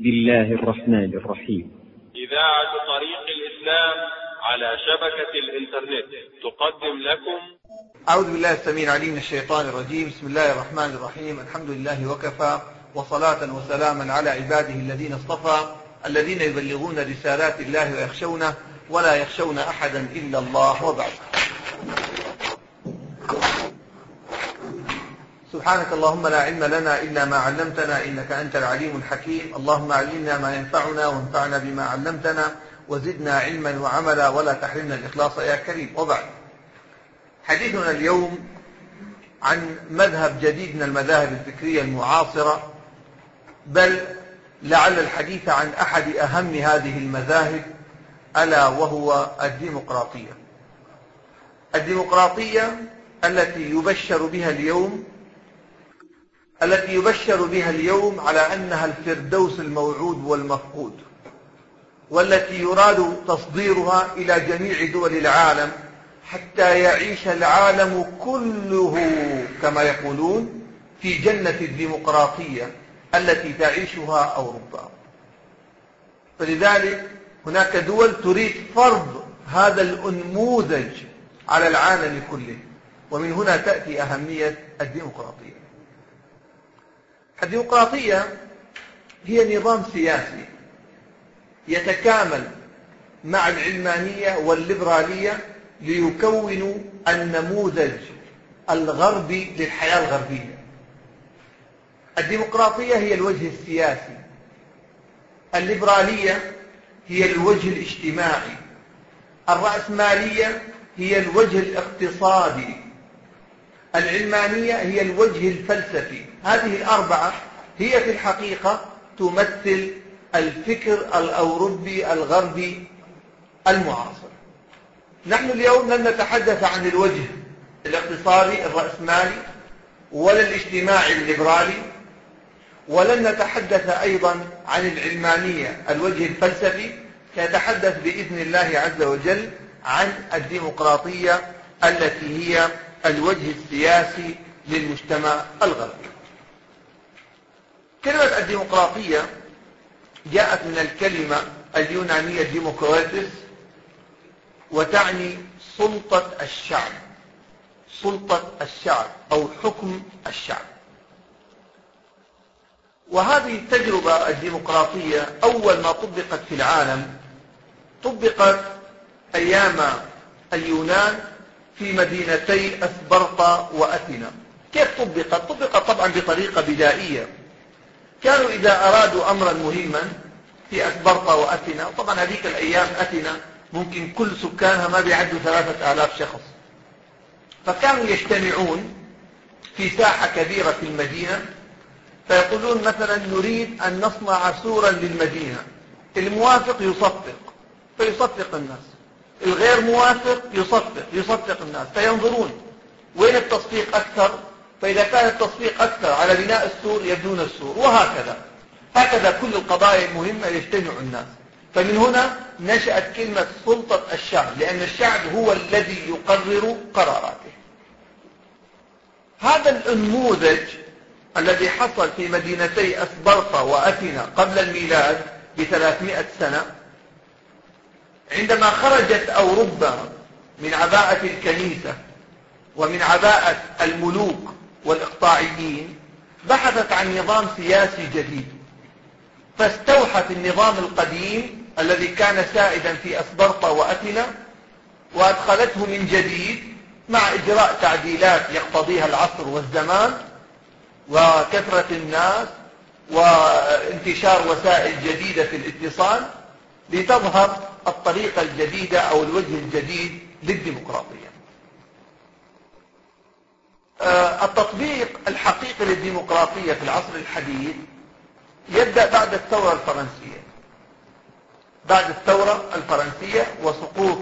بسم الله الرحمن الرحيم. إذاعة طريق الإسلام على شبكة الإنترنت. تقدم لكم. أعوذ بالله السميع العليم من الشيطان الرجيم. بسم الله الرحمن الرحيم. الحمد لله وكفى وصلاة وسلاما على عباده الذين اصطفى الذين يبلغون رسالات الله ويخشونه ولا يخشون أحدا إلا الله وبعد. سبحانك اللهم لا علم لنا إلا ما علمتنا إنك أنت العليم الحكيم. اللهم علمنا ما ينفعنا وانفعنا بما علمتنا وزدنا علما وعملا ولا تحرمنا الإخلاص يا كريم. وبعد. حديثنا اليوم عن مذهب جديد من المذاهب الفكرية المعاصرة. بل لعل الحديث عن أحد أهم هذه المذاهب ألا وهو الديمقراطية. الديمقراطية التي يبشر بها اليوم التي يبشر بها اليوم على أنها الفردوس الموعود والمفقود والتي يراد تصديرها إلى جميع دول العالم حتى يعيش العالم كله كما يقولون في جنة الديمقراطية التي تعيشها أوروبا. فلذلك هناك دول تريد فرض هذا الأنموذج على العالم كله ومن هنا تأتي أهمية الديمقراطية. الديمقراطية هي نظام سياسي يتكامل مع العلمانية والليبرالية ليكونوا النموذج الغربي للحياة الغربية. الديمقراطية هي الوجه السياسي. الليبرالية هي الوجه الاجتماعي. الرأسمالية هي الوجه الاقتصادي. العلمانية هي الوجه الفلسفي. هذه الأربعة هي في الحقيقة تمثل الفكر الأوروبي الغربي المعاصر. نحن اليوم لن نتحدث عن الوجه الاقتصادي الرأسمالي ولا الاجتماعي الليبرالي ولن نتحدث أيضا عن العلمانية. الوجه الفلسفي سنتحدث بإذن الله عز وجل عن الديمقراطية التي هي الوجه السياسي للمجتمع الغربي. كلمة الديمقراطية جاءت من الكلمة اليونانية ديموكراتس وتعني سلطة الشعب سلطة الشعب أو حكم الشعب. وهذه التجربة الديمقراطية أول ما طبقت في العالم طبقت أيام اليونان في مدينتي أسبرطة وأثينا كيف طبقت؟ طبقت طبعا بطريقة بدائية. كانوا إذا أرادوا أمرا مهما في أسبرطة وأثينا طبعا هذيك الأيام أثينا ممكن كل سكانها ما بيعدوا ثلاثة آلاف شخص. فكانوا يجتمعون في ساحة كبيرة في المدينة. فيقولون مثلا نريد أن نصنع سورا للمدينة. الموافق يصفق. فيصفق الناس. الغير موافق يصفق يصفق الناس فينظرون وين التصفيق أكثر؟ فإذا كان التصفيق أكثر على بناء السور يبنون السور وهكذا. هكذا كل القضايا المهمة يجتمع الناس. فمن هنا نشأت كلمة سلطة الشعب لأن الشعب هو الذي يقرر قراراته. هذا النموذج الذي حصل في مدينتي أسبرطة وأثينا قبل الميلاد بثلاثمائة سنة عندما خرجت أوروبا من عباءة الكنيسة ومن عباءة الملوك والإقطاعيين بحثت عن نظام سياسي جديد. فاستوحت النظام القديم الذي كان سائدا في أسبرطة وأثينا وأدخلته من جديد مع إجراء تعديلات يقتضيها العصر والزمان وكثرة الناس وانتشار وسائل جديدة في الاتصال. لتظهر الطريقة الجديدة أو الوجه الجديد للديمقراطية. التطبيق الحقيقي للديمقراطية في العصر الحديث يبدأ بعد الثورة الفرنسية. بعد الثورة الفرنسية وسقوط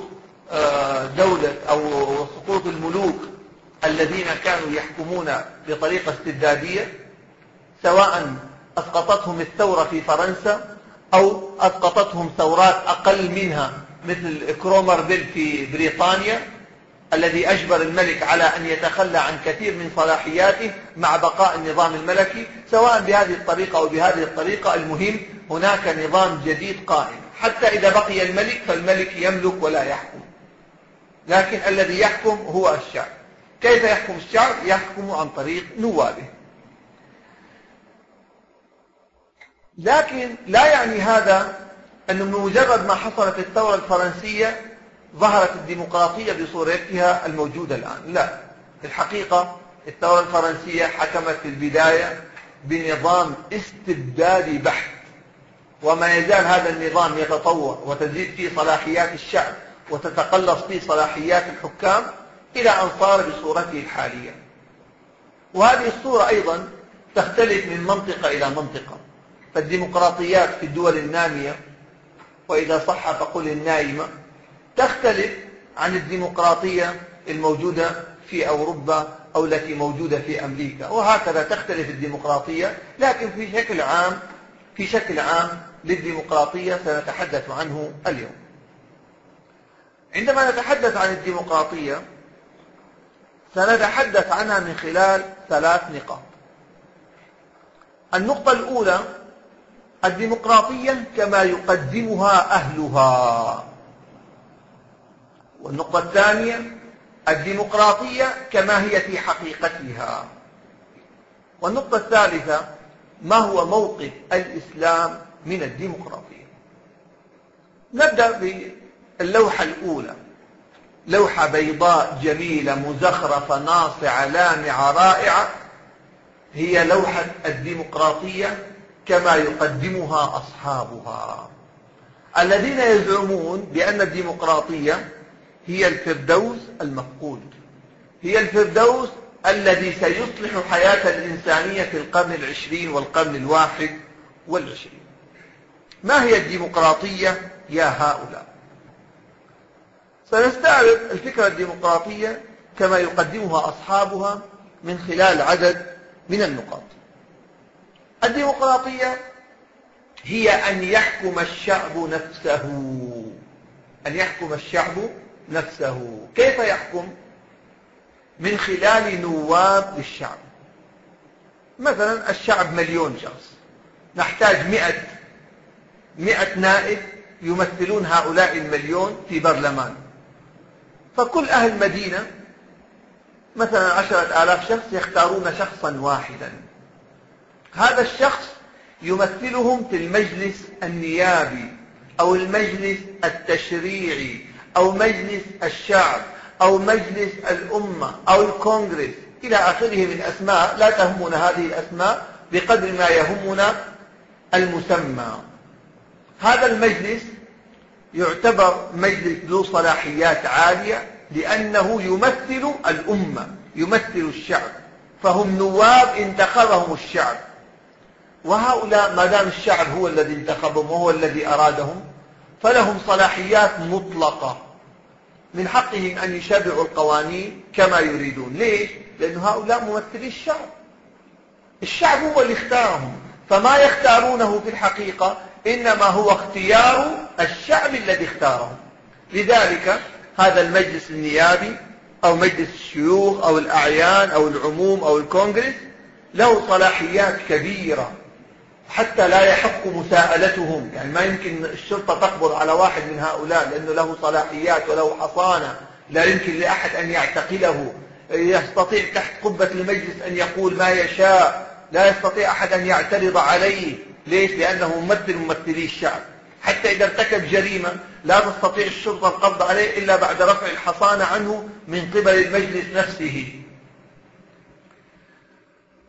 دولة أو سقوط الملوك الذين كانوا يحكمون بطريقة استبدادية سواء أسقطتهم الثورة في فرنسا أو أسقطتهم ثورات أقل منها مثل كرومرفيل في بريطانيا الذي أجبر الملك على أن يتخلى عن كثير من صلاحياته مع بقاء النظام الملكي سواء بهذه الطريقة أو بهذه الطريقة. المهم هناك نظام جديد قائم. حتى إذا بقي الملك فالملك يملك ولا يحكم. لكن الذي يحكم هو الشعب. كيف يحكم الشعب؟ يحكم عن طريق نوابه. لكن لا يعني هذا أنه بمجرد ما حصلت الثورة الفرنسية ظهرت الديمقراطية بصورتها الموجودة الآن. لا. في الحقيقة الثورة الفرنسية حكمت في البداية بنظام استبدادي بحت. وما يزال هذا النظام يتطور وتزيد فيه صلاحيات الشعب وتتقلص فيه صلاحيات الحكام إلى أن صار بصورته الحالية. وهذه الصورة أيضا تختلف من منطقة إلى منطقة. فالديمقراطيات في الدول النامية وإذا صح فقل النائمة تختلف عن الديمقراطية الموجودة في أوروبا أو التي موجودة في أمريكا. وهكذا تختلف الديمقراطية لكن في شكل عام في شكل عام للديمقراطية سنتحدث عنه اليوم. عندما نتحدث عن الديمقراطية سنتحدث عنها من خلال ثلاث نقاط. النقطة الأولى الديمقراطية كما يقدمها أهلها. والنقطة الثانية الديمقراطية كما هي في حقيقتها. والنقطة الثالثة ما هو موقف الإسلام من الديمقراطية؟ نبدأ باللوحة الأولى. لوحة بيضاء جميلة مزخرفة ناصعة لامعة رائعة. هي لوحة الديمقراطية كما يقدمها أصحابها. الذين يزعمون بأن الديمقراطية هي الفردوس المفقود. هي الفردوس الذي سيصلح حياة الإنسانية في القرن العشرين والقرن الواحد والعشرين. ما هي الديمقراطية يا هؤلاء؟ سنستعرض الفكرة الديمقراطية كما يقدمها أصحابها من خلال عدد من النقاط. الديمقراطية هي أن يحكم الشعب نفسه. أن يحكم الشعب نفسه. كيف يحكم؟ من خلال نواب للشعب. مثلا الشعب مليون شخص. نحتاج مئة مئة نائب يمثلون هؤلاء المليون في برلمان. فكل أهل مدينة مثلا عشرة آلاف شخص يختارون شخصا واحدا. هذا الشخص يمثلهم في المجلس النيابي أو المجلس التشريعي أو مجلس الشعب أو مجلس الأمة أو الكونغرس إلى آخره من أسماء لا تهمنا هذه الأسماء بقدر ما يهمنا المسمى. هذا المجلس يعتبر مجلس ذو صلاحيات عالية لأنه يمثل الأمة يمثل الشعب. فهم نواب انتخبهم الشعب. وهؤلاء ما دام الشعب هو الذي انتخبهم وهو الذي أرادهم فلهم صلاحيات مطلقة من حقهم أن يشرعوا القوانين كما يريدون. ليش؟ لأن هؤلاء ممثلي الشعب. الشعب هو اللي اختارهم. فما يختارونه في الحقيقة إنما هو اختيار الشعب الذي اختارهم. لذلك هذا المجلس النيابي أو مجلس الشيوخ أو الأعيان أو العموم أو الكونغرس له صلاحيات كبيرة. حتى لا يحق مساءلتهم. يعني ما يمكن الشرطة تقبض على واحد من هؤلاء لأنه له صلاحيات وله حصانة. لا يمكن لأحد أن يعتقله يستطيع تحت قبة المجلس أن يقول ما يشاء. لا يستطيع أحد أن يعترض عليه. ليش؟ لأنه ممثل ممثلي الشعب. حتى إذا ارتكب جريمة لا تستطيع الشرطة القبض عليه إلا بعد رفع الحصانة عنه من قبل المجلس نفسه.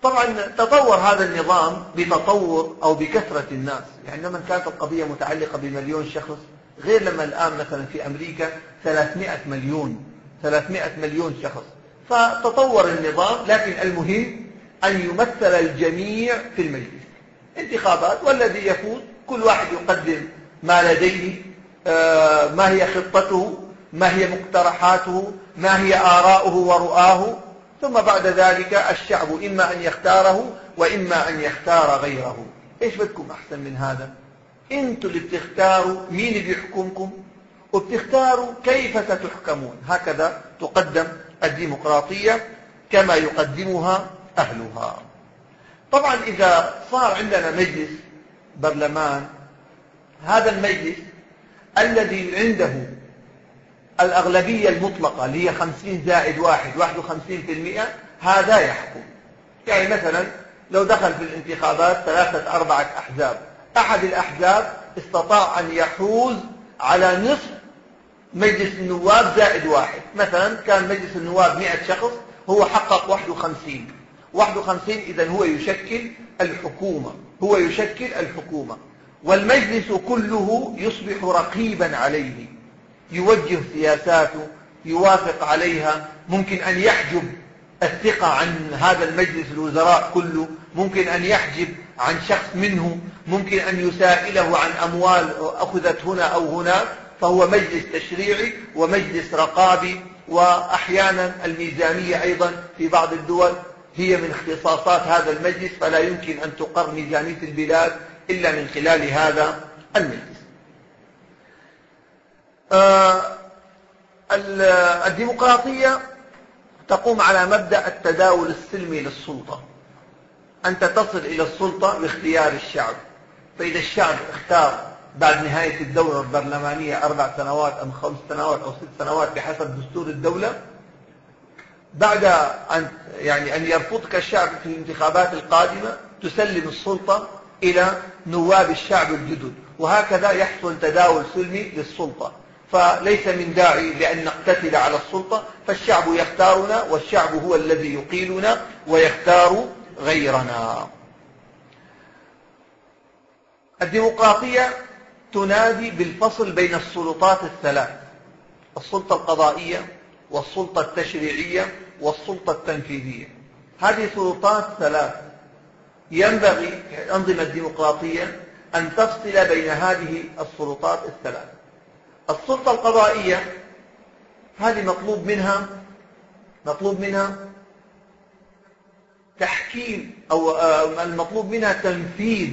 طبعا تطور هذا النظام بتطور أو بكثرة الناس. يعني لما كانت القضية متعلقة بمليون شخص غير لما الآن مثلا في أمريكا 300 مليون 300 مليون شخص. فتطور النظام لكن المهم أن يمثل الجميع في المجلس. انتخابات والذي يفوز كل واحد يقدم ما لديه آه، ما هي خطته ما هي مقترحاته ما هي آراؤه ورؤاه. ثم بعد ذلك الشعب إما أن يختاره وإما أن يختار غيره. إيش بدكم أحسن من هذا؟ أنتوا اللي بتختاروا مين اللي بيحكمكم؟ وبتختاروا كيف ستحكمون؟ هكذا تقدم الديمقراطية كما يقدمها أهلها. طبعا إذا صار عندنا مجلس برلمان هذا المجلس الذي عنده الأغلبية المطلقة اللي هي 50 زائد واحد 51% هذا يحكم. يعني مثلا لو دخل في الانتخابات ثلاثة أربعة أحزاب أحد الأحزاب استطاع أن يحوز على نصف مجلس النواب زائد واحد. مثلا كان مجلس النواب 100 شخص هو حقق 51 51 إذا هو يشكل الحكومة هو يشكل الحكومة. والمجلس كله يصبح رقيبا عليه. يوجه سياساته يوافق عليها ممكن أن يحجب الثقة عن هذا المجلس الوزراء كله ممكن أن يحجب عن شخص منه ممكن أن يسائله عن أموال أخذت هنا أو هناك فهو مجلس تشريعي ومجلس رقابي وأحيانا الميزانية أيضا في بعض الدول هي من اختصاصات هذا المجلس فلا يمكن أن تقر ميزانية البلاد إلا من خلال هذا المجلس. الديمقراطية تقوم على مبدأ التداول السلمي للسلطة. أنت تصل إلى السلطة باختيار الشعب. فإذا الشعب اختار بعد نهاية الدورة البرلمانية أربع سنوات أم خمس سنوات أو ست سنوات بحسب دستور الدولة بعد أن يعني أن يرفضك الشعب في الانتخابات القادمة تسلم السلطة إلى نواب الشعب الجدد. وهكذا يحصل تداول سلمي للسلطة. فليس من داعي لأن نقتتل على السلطة فالشعب يختارنا والشعب هو الذي يقيلنا ويختار غيرنا. الديمقراطية تنادي بالفصل بين السلطات الثلاث السلطة القضائية والسلطة التشريعية والسلطة التنفيذية. هذه سلطات ثلاث. ينبغي في الأنظمة الديمقراطية أن تفصل بين هذه السلطات الثلاث. السلطة القضائية هذه مطلوب منها مطلوب منها تحكيم أو آه، المطلوب منها تنفيذ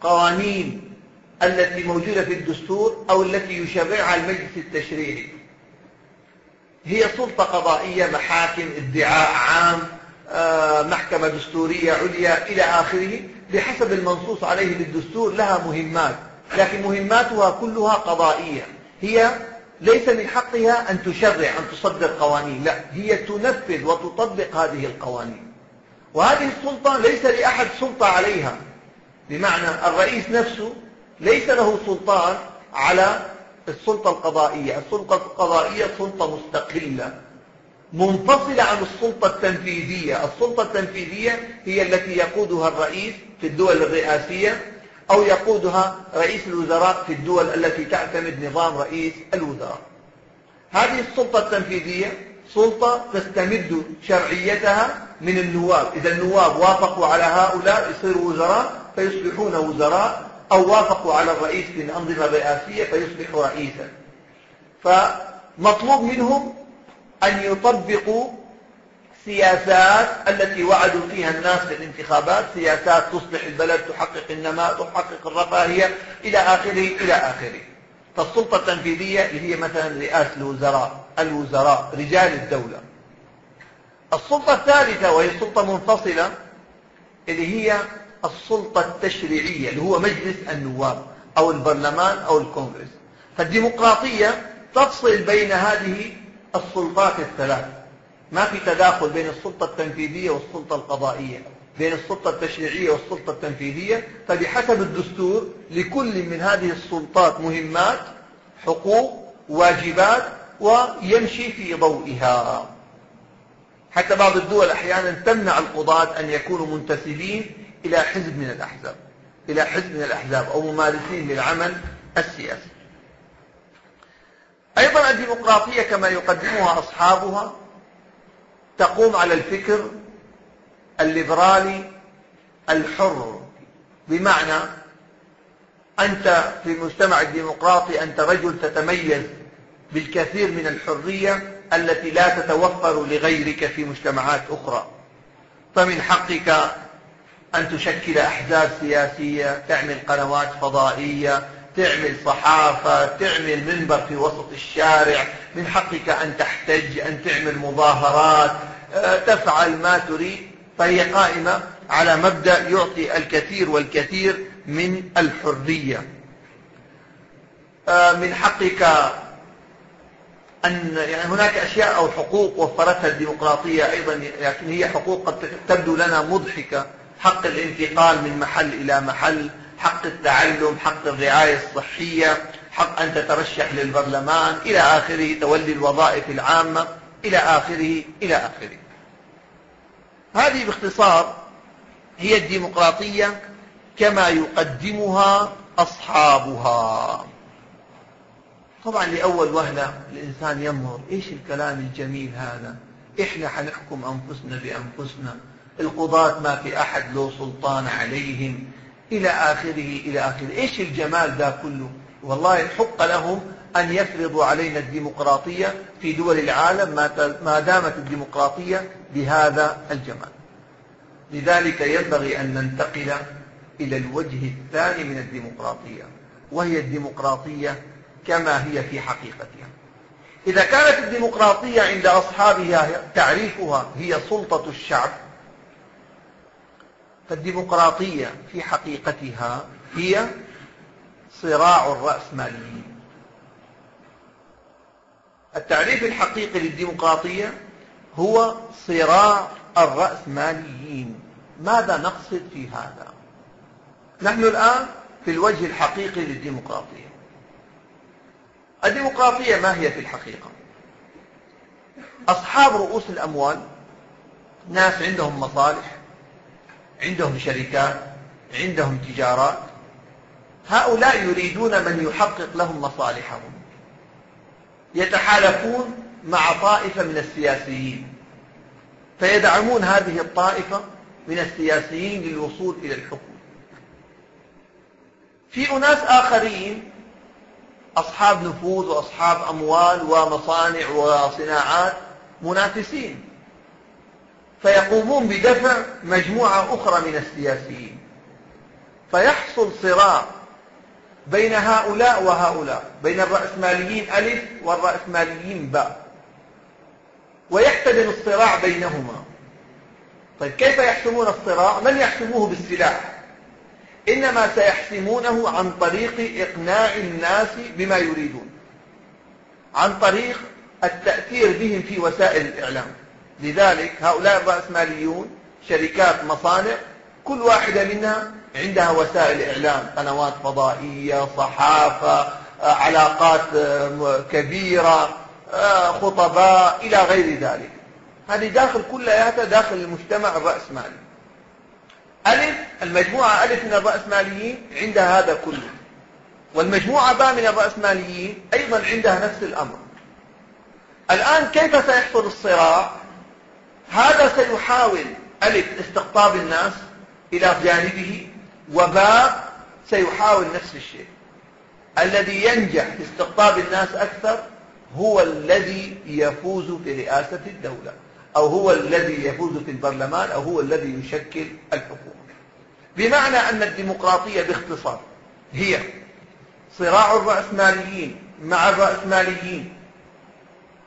قوانين التي موجودة في الدستور أو التي يشرعها المجلس التشريعي. هي سلطة قضائية محاكم ادعاء عام آه، محكمة دستورية عليا إلى آخره بحسب المنصوص عليه بالدستور لها مهمات. لكن مهماتها كلها قضائية. هي ليس من حقها أن تشرع أن تصدر قوانين لا. هي تنفذ وتطبق هذه القوانين. وهذه السلطة ليس لأحد سلطة عليها. بمعنى الرئيس نفسه ليس له سلطان على السلطة القضائية. السلطة القضائية سلطة مستقلة منفصلة عن السلطة التنفيذية. السلطة التنفيذية هي التي يقودها الرئيس في الدول الرئاسية أو يقودها رئيس الوزراء في الدول التي تعتمد نظام رئيس الوزراء. هذه السلطة التنفيذية سلطة تستمد شرعيتها من النواب. إذا النواب وافقوا على هؤلاء يصيروا وزراء فيصبحون وزراء. أو وافقوا على الرئيس في الأنظمة الرئاسية فيصبح رئيسا. فمطلوب منهم أن يطبقوا سياسات التي وعدوا فيها الناس في الانتخابات سياسات تصلح البلد تحقق النماء تحقق الرفاهية إلى آخره إلى آخره. فالسلطة التنفيذية اللي هي مثلا رئاسة الوزراء الوزراء رجال الدولة. السلطة الثالثة وهي سلطة منفصلة اللي هي السلطة التشريعية اللي هو مجلس النواب أو البرلمان أو الكونغرس. فالديمقراطية تفصل بين هذه السلطات الثلاث. ما في تداخل بين السلطة التنفيذية والسلطة القضائية بين السلطة التشريعية والسلطة التنفيذية. فبحسب الدستور لكل من هذه السلطات مهمات حقوق واجبات ويمشي في ضوئها. حتى بعض الدول أحيانا تمنع القضاة أن يكونوا منتسبين إلى حزب من الأحزاب إلى حزب من الأحزاب أو ممارسين للعمل السياسي. أيضا الديمقراطية كما يقدمها أصحابها تقوم على الفكر الليبرالي الحر بمعنى أنت في المجتمع الديمقراطي أنت رجل تتميز بالكثير من الحرية التي لا تتوفر لغيرك في مجتمعات أخرى. فمن حقك أن تشكل أحزاب سياسية تعمل قنوات فضائية تعمل صحافة تعمل منبر في وسط الشارع. من حقك أن تحتج أن تعمل مظاهرات. تفعل ما تريد فهي قائمة على مبدأ يعطي الكثير والكثير من الحرية. آه، من حقك أن يعني هناك أشياء أو حقوق وفرتها الديمقراطية أيضا لكن هي حقوق قد تبدو لنا مضحكة. حق الانتقال من محل إلى محل حق التعلم حق الرعاية الصحية حق أن تترشح للبرلمان إلى آخره تولي الوظائف العامة إلى آخره إلى آخره. هذه باختصار هي الديمقراطية كما يقدمها أصحابها. طبعا لأول وهلة الإنسان ينظر إيش الكلام الجميل هذا؟ إحنا حنحكم أنفسنا بأنفسنا. القضاة ما في أحد له سلطان عليهم. إلى آخره إلى آخره. إيش الجمال ذا كله؟ والله حق لهم أن يفرضوا علينا الديمقراطية في دول العالم ما دامت الديمقراطية بهذا الجمال. لذلك ينبغي أن ننتقل إلى الوجه الثاني من الديمقراطية وهي الديمقراطية كما هي في حقيقتها. إذا كانت الديمقراطية عند أصحابها تعريفها هي سلطة الشعب فالديمقراطية في حقيقتها هي صراع الرأسماليين. التعريف الحقيقي للديمقراطية هو صراع الرأسماليين. ماذا نقصد في هذا؟ نحن الآن في الوجه الحقيقي للديمقراطية. الديمقراطية ما هي في الحقيقة؟ أصحاب رؤوس الأموال ناس عندهم مصالح عندهم شركات عندهم تجارات هؤلاء يريدون من يحقق لهم مصالحهم. يتحالفون مع طائفة من السياسيين. فيدعمون هذه الطائفة من السياسيين للوصول إلى الحكم. في أناس آخرين أصحاب نفوذ وأصحاب أموال ومصانع وصناعات منافسين. فيقومون بدفع مجموعة أخرى من السياسيين. فيحصل صراع بين هؤلاء وهؤلاء بين الرأسماليين ألف والرأسماليين باء. ويحتدم الصراع بينهما. طيب كيف يحسمون الصراع؟ من يحسموه بالسلاح؟ إنما سيحسمونه عن طريق إقناع الناس بما يريدون. عن طريق التأثير بهم في وسائل الإعلام. لذلك هؤلاء الرأسماليون شركات مصانع كل واحدة منها عندها وسائل إعلام. قنوات فضائية صحافة علاقات كبيرة. خطباء إلى غير ذلك. هذه داخل كلياتها داخل المجتمع الرأسمالي. ألف المجموعة ألف من الرأسماليين عندها هذا كله. والمجموعة باء من الرأسماليين أيضا عندها نفس الأمر. الآن كيف سيحصل الصراع؟ هذا سيحاول ألف استقطاب الناس إلى جانبه وباء سيحاول نفس الشيء. الذي ينجح في استقطاب الناس أكثر هو الذي يفوز في رئاسة الدولة أو هو الذي يفوز في البرلمان أو هو الذي يشكل الحكومة. بمعنى أن الديمقراطية باختصار هي صراع الرأسماليين مع الرأسماليين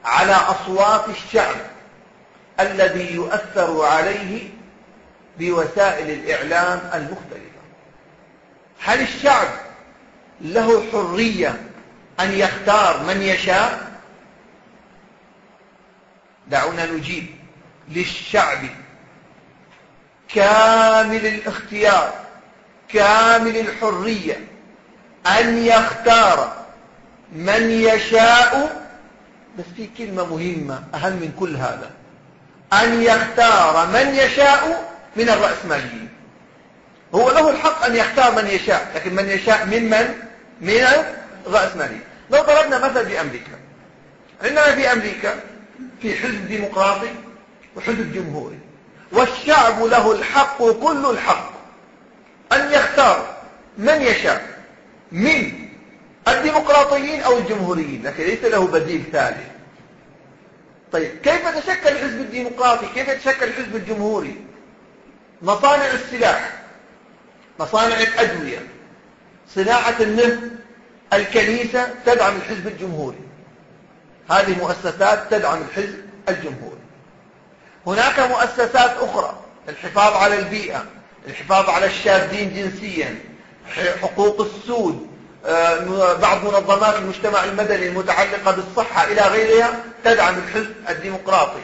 على أصوات الشعب الذي يؤثر عليه بوسائل الإعلام المختلفة. هل الشعب له حرية أن يختار من يشاء؟ دعونا نجيب للشعب كامل الاختيار كامل الحرية أن يختار من يشاء. بس في كلمة مهمة أهم من كل هذا. أن يختار من يشاء من الرأسماليين. هو له الحق أن يختار من يشاء لكن من يشاء من من؟ الرأسماليين. لو ضربنا مثل بأمريكا عندنا في أمريكا في حزب ديمقراطي وحزب جمهوري. والشعب له الحق كل الحق أن يختار من يشاء من الديمقراطيين أو الجمهوريين لكن ليس له بديل ثالث. طيب كيف تشكل الحزب الديمقراطي؟ كيف يتشكل الحزب الجمهوري؟ مصانع السلاح مصانع الأدوية صناعة النفط الكنيسة تدعم الحزب الجمهوري. هذه مؤسسات تدعم الحزب الجمهوري. هناك مؤسسات أخرى الحفاظ على البيئة الحفاظ على الشاذين جنسيا حقوق السود آه، بعض منظمات المجتمع المدني المتعلقة بالصحة إلى غيرها تدعم الحزب الديمقراطي.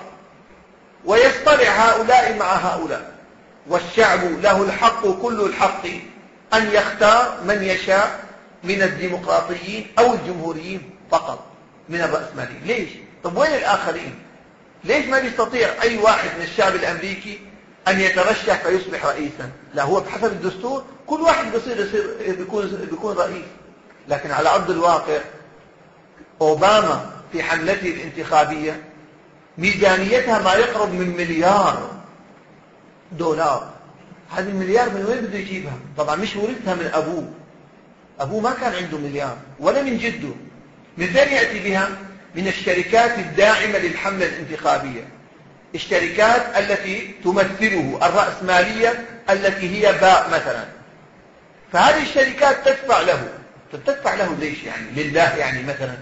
ويصطلع هؤلاء مع هؤلاء. والشعب له الحق كل الحق أن يختار من يشاء من الديمقراطيين أو الجمهوريين فقط. من الرأسماليين ليش؟ طب وين الآخرين؟ ليش ما يستطيع أي واحد من الشعب الأمريكي أن يترشح فيصبح رئيسا؟ لا هو بحسب الدستور كل واحد بيصير يصير بيكون بيكون رئيس. لكن على أرض الواقع أوباما في حملته الانتخابية ميزانيتها ما يقرب من مليار دولار. هذه المليار من وين بده يجيبها؟ طبعا مش ورثها من أبوه. أبوه ما كان عنده مليار ولا من جده. من فين يأتي بها من الشركات الداعمة للحملة الانتخابية. الشركات التي تمثله الرأسمالية التي هي باء مثلا. فهذه الشركات تدفع له. تدفع له ليش يعني؟ لله يعني مثلا.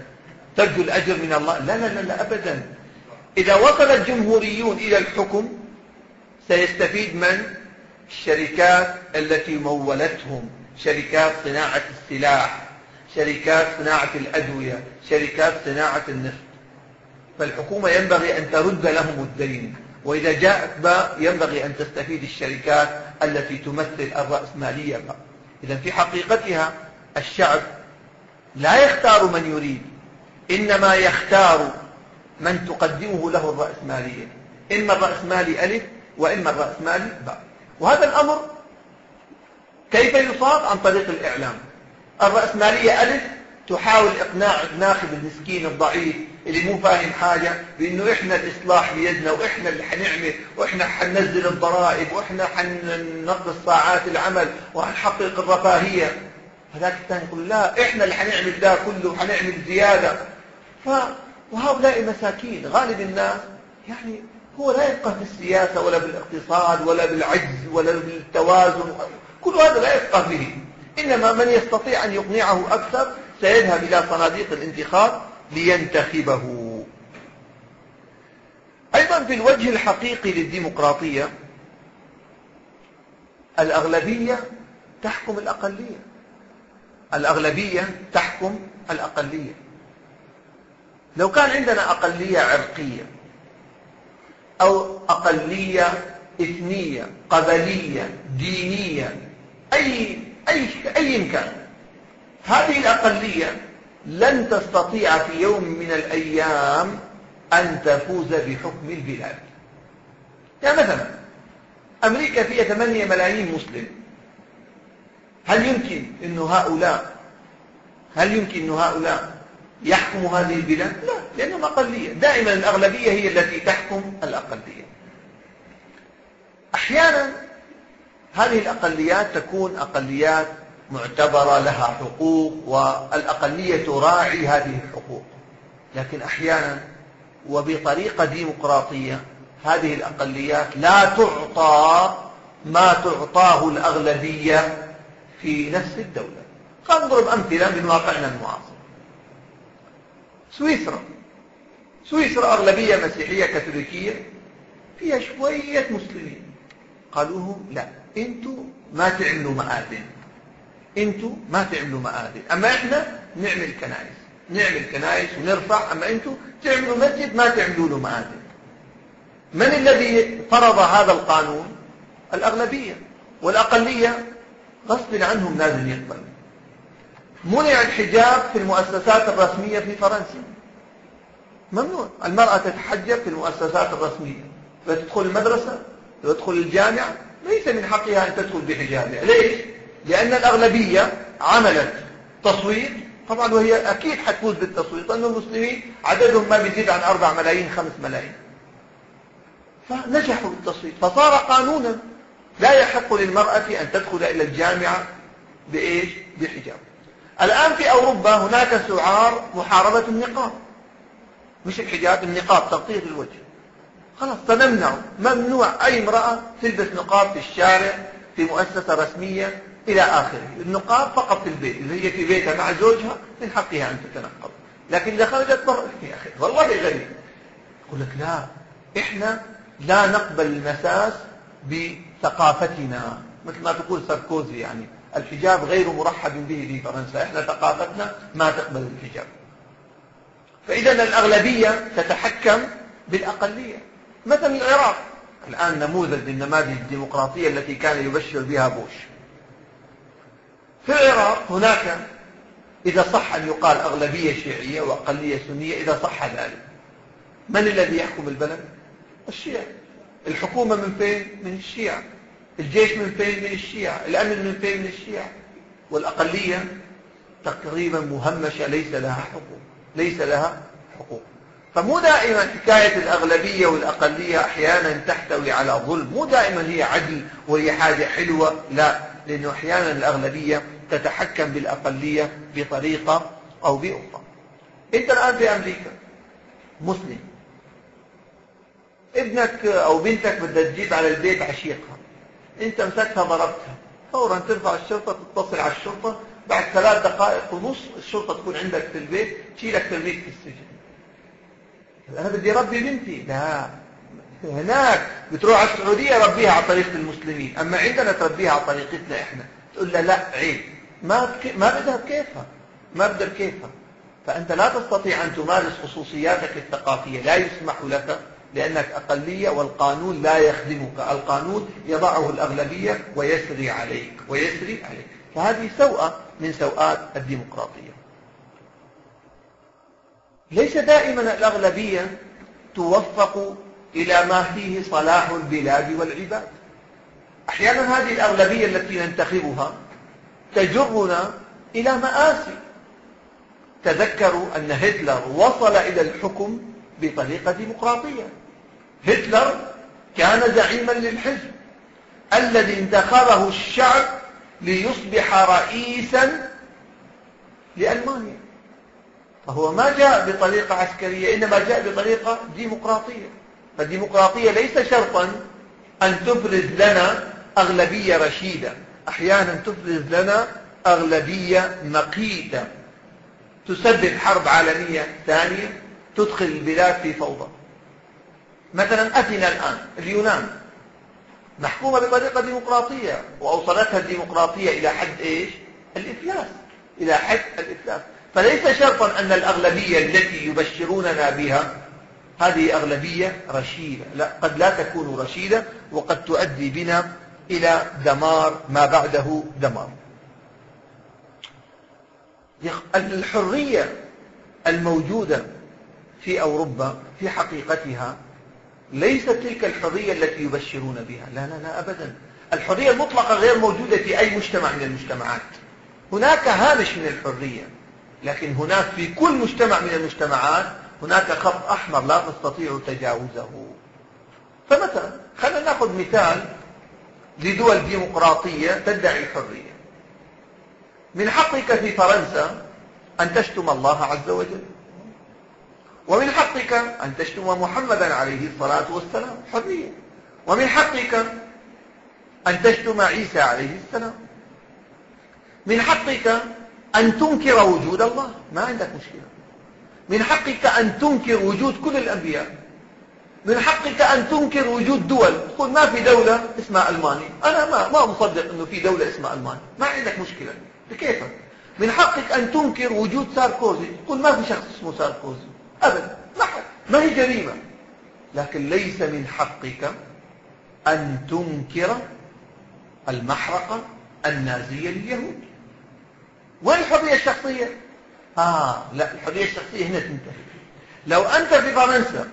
ترجو الأجر من الله؟ لا لا لا, لا أبدا. إذا وصل الجمهوريون إلى الحكم سيستفيد من؟ الشركات التي مولتهم شركات صناعة السلاح. شركات صناعة الأدوية شركات صناعة النفط. فالحكومة ينبغي أن ترد لهم الدين وإذا جاءت باء ينبغي أن تستفيد الشركات التي تمثل الرأسمالية باء إذا في حقيقتها الشعب لا يختار من يريد إنما يختار من تقدمه له الرأسمالية إما الرأسمالي ألف وإما الرأسمالي باء. وهذا الأمر كيف يصاب عن طريق الإعلام؟ الرأسمالية ألف تحاول إقناع الناخب المسكين الضعيف اللي مو فاهم حاجة بأنه إحنا الإصلاح بيدنا وإحنا اللي حنعمل وإحنا حننزل الضرائب وإحنا حننقص ساعات العمل وحنحقق الرفاهية. هذاك الثاني يقول لا إحنا اللي حنعمل ده كله وحنعمل زيادة. ف... وهؤلاء مساكين غالب الناس يعني هو لا يفقه في السياسة ولا بالإقتصاد ولا بالعجز ولا بالتوازن كل هذا لا يفقه به إنما من يستطيع أن يقنعه أكثر سيذهب إلى صناديق الانتخاب لينتخبه. أيضا في الوجه الحقيقي للديمقراطية الأغلبية تحكم الأقلية. الأغلبية تحكم الأقلية. لو كان عندنا أقلية عرقية أو أقلية إثنية قبلية دينية أي, أي, أي كان هذه الأقلية لن تستطيع في يوم من الأيام أن تفوز بحكم البلاد. يعني مثلا أمريكا فيها 8 ملايين مسلم. هل يمكن أن هؤلاء هل يمكن أن هؤلاء يحكموا هذه البلاد؟ لا لأنهم أقلية. دائما الأغلبية هي التي تحكم الأقلية. أحيانا هذه الأقليات تكون أقليات معتبرة لها حقوق والأقلية تراعي هذه الحقوق. لكن أحيانا وبطريقة ديمقراطية هذه الأقليات لا تعطى ما تعطاه الأغلبية في نفس الدولة. خلينا نضرب أمثلة من واقعنا المعاصر. سويسرا. سويسرا أغلبية مسيحية كاثوليكية. فيها شوية مسلمين. قالوا لا. أنتوا ما تعملوا مآذن أنتوا ما تعملوا مآذن أما إحنا نعمل كنائس. نعمل كنائس ونرفع. أما أنتوا تعملوا مسجد ما تعملوا له مآذن من الذي فرض هذا القانون؟ الأغلبية. والأقلية غصب عنهم لازم يقبل منع الحجاب في المؤسسات الرسمية في فرنسا. ممنوع. المرأة تتحجب في المؤسسات الرسمية. فتدخل المدرسة تدخل الجامعة ليس من حقها أن تدخل بحجابها. ليش؟ لأن الأغلبية عملت تصويت. طبعا وهي أكيد حتفوز بالتصويت لأن المسلمين عددهم ما بيزيد عن أربع ملايين خمس ملايين. فنجحوا بالتصويت. فصار قانونا لا يحق للمرأة أن تدخل إلى الجامعة بإيش؟ بحجاب. الآن في أوروبا هناك سعار محاربة النقاب. مش الحجاب النقاب تغطية الوجه. خلاص سنمنع ممنوع أي امرأة تلبس نقاب في الشارع في مؤسسة رسمية إلى آخره. النقاب فقط في البيت. إذا هي في بيتها مع زوجها من حقها أن تتنقب. لكن إذا خرجت برا يا أخي والله غريب. يقول لك لا إحنا لا نقبل المساس بثقافتنا. مثل ما تقول ساركوزي يعني. الحجاب غير مرحب به في فرنسا. إحنا ثقافتنا ما تقبل الحجاب. فإذا الأغلبية تتحكم بالأقلية. مثلا العراق؟ الآن نموذج من نماذج الديمقراطية التي كان يبشر بها بوش. في العراق هناك إذا صح أن يقال أغلبية شيعية وأقلية سنية إذا صح ذلك. من الذي يحكم البلد؟ الشيعة. الحكومة من فين؟ من الشيعة. الجيش من فين؟ من الشيعة. الأمن من فين؟ من الشيعة. والأقلية تقريبا مهمشة ليس لها حقوق ليس لها حقوق. فمو دائما حكاية الأغلبية والأقلية أحيانا تحتوي على ظلم مو دائما هي عدل وهي حاجة حلوة لا لأنه أحيانا الأغلبية تتحكم بالأقلية بطريقة أو بأخرى. أنت الآن في أمريكا مسلم. ابنك أو بنتك بدها تجيب على البيت عشيقها. أنت مسكتها ضربتها. فورا ترفع الشرطة تتصل على الشرطة. بعد ثلاث دقائق ونص الشرطة تكون عندك في البيت تشيلك ترميك في السجن. أنا بدي أربي بنتي. لا هناك بتروح على السعودية ربيها على طريقة المسلمين. أما عندنا تربيها على طريقتنا إحنا. تقول لها لا عيب. ما. ما بدها بكيفها. ما بدها بكيفها. فأنت لا تستطيع أن تمارس خصوصياتك الثقافية. لا يسمح لك لأنك أقلية والقانون لا يخدمك. القانون يضعه الأغلبية ويسري عليك ويسري عليك. فهذه سوءة من سوءات الديمقراطية. ليس دائما الأغلبية توفق إلى ما فيه صلاح البلاد والعباد. أحيانا هذه الأغلبية التي ننتخبها تجرنا إلى مآسي. تذكروا أن هتلر وصل إلى الحكم بطريقة ديمقراطية. هتلر كان زعيما للحزب الذي انتخبه الشعب ليصبح رئيسا لألمانيا. فهو ما جاء بطريقة عسكرية إنما جاء بطريقة ديمقراطية. فالديمقراطية ليس شرطا أن تفرز لنا أغلبية رشيدة. أحيانا تفرز لنا أغلبية مقيتة. تسبب حرب عالمية ثانية تدخل البلاد في فوضى. مثلا أثينا الآن اليونان. محكومة بطريقة ديمقراطية وأوصلتها الديمقراطية إلى حد إيش؟ الإفلاس. إلى حد الإفلاس. فليس شرطا أن الأغلبية التي يبشروننا بها هذه أغلبية رشيدة. لا قد لا تكون رشيدة وقد تؤدي بنا إلى دمار ما بعده دمار. الحرية الموجودة في أوروبا في حقيقتها ليست تلك الحرية التي يبشرون بها. لا لا لا أبدا. الحرية المطلقة غير موجودة في أي مجتمع من المجتمعات. هناك هامش من الحرية. لكن هناك في كل مجتمع من المجتمعات هناك خط أحمر لا تستطيع تجاوزه. فمثلا خلينا نأخذ مثال لدول ديمقراطية تدعي الحرية. من حقك في فرنسا أن تشتم الله عز وجل ومن حقك أن تشتم محمدا عليه الصلاة والسلام حرية ومن حقك أن تشتم عيسى عليه السلام. من حقك أن تنكر وجود الله؟ ما عندك مشكلة. من حقك أن تنكر وجود كل الأنبياء. من حقك أن تنكر وجود دول. تقول ما في دولة اسمها ألمانيا أنا ما, ما مصدق أنه في دولة اسمها ألمانيا ما عندك مشكلة. بكيفك؟ من حقك أن تنكر وجود ساركوزي. تقول ما في شخص اسمه ساركوزي. أبدا. ما, ما هي جريمة. لكن ليس من حقك أن تنكر المحرقة النازية لليهود وين الحرية الشخصية؟ آه لا الحرية الشخصية هنا تنتهي. لو أنت في فرنسا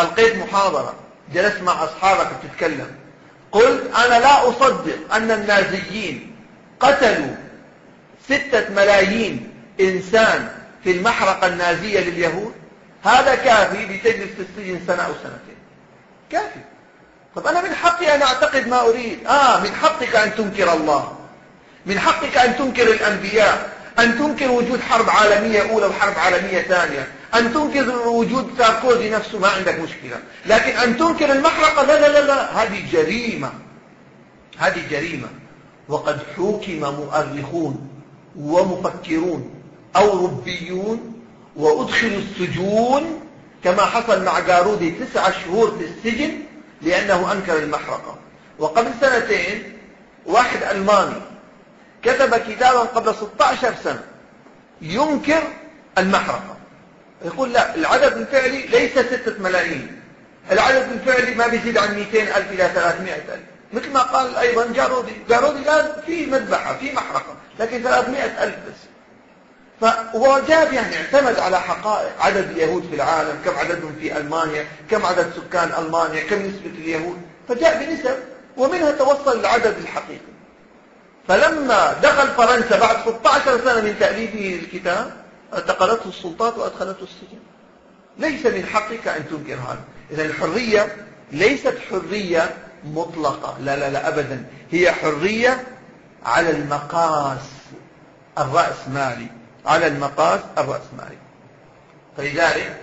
ألقيت محاضرة جلست مع أصحابك بتتكلم قلت أنا لا أصدق أن النازيين قتلوا ستة ملايين إنسان في المحرقة النازية لليهود. هذا كافي بتجلس في السجن سنة أو سنتين. كافي. طب أنا من حقي أن أعتقد ما أريد. آه من حقك أن تنكر الله. من حقك أن تنكر الأنبياء أن تنكر وجود حرب عالمية أولى وحرب عالمية ثانية أن تنكر وجود ساركوزي نفسه ما عندك مشكلة. لكن أن تنكر المحرقة لا لا لا لا هذه جريمة. هذه جريمة. وقد حوكم مؤرخون ومفكرون أو ربيون وأدخلوا السجون كما حصل مع جارودي تسعة شهور في السجن لأنه أنكر المحرقة. وقبل سنتين واحد ألماني كتب كتابا قبل 16 سنة. ينكر المحرقة. يقول لا العدد الفعلي ليس ستة ملايين. العدد الفعلي ما بيزيد عن 200 ألف إلى 300 ألف. مثل ما قال أيضا جارودي. جارودي قال في مذبحة في محرقة لكن 300 ألف بس. فهو جاب يعني اعتمد على حقائق. عدد اليهود في العالم كم عددهم في ألمانيا كم عدد سكان ألمانيا كم نسبة اليهود. فجاء بنسب ومنها توصل للعدد الحقيقي فلما دخل فرنسا بعد 16 سنة من تأليفه الكتاب اعتقلته السلطات وأدخلته السجن. ليس من حقك أن تنكر هذا. إذا الحرية ليست حرية مطلقة. لا لا لا أبدا. هي حرية على المقاس الرأسمالي. على المقاس الرأسمالي. فلذلك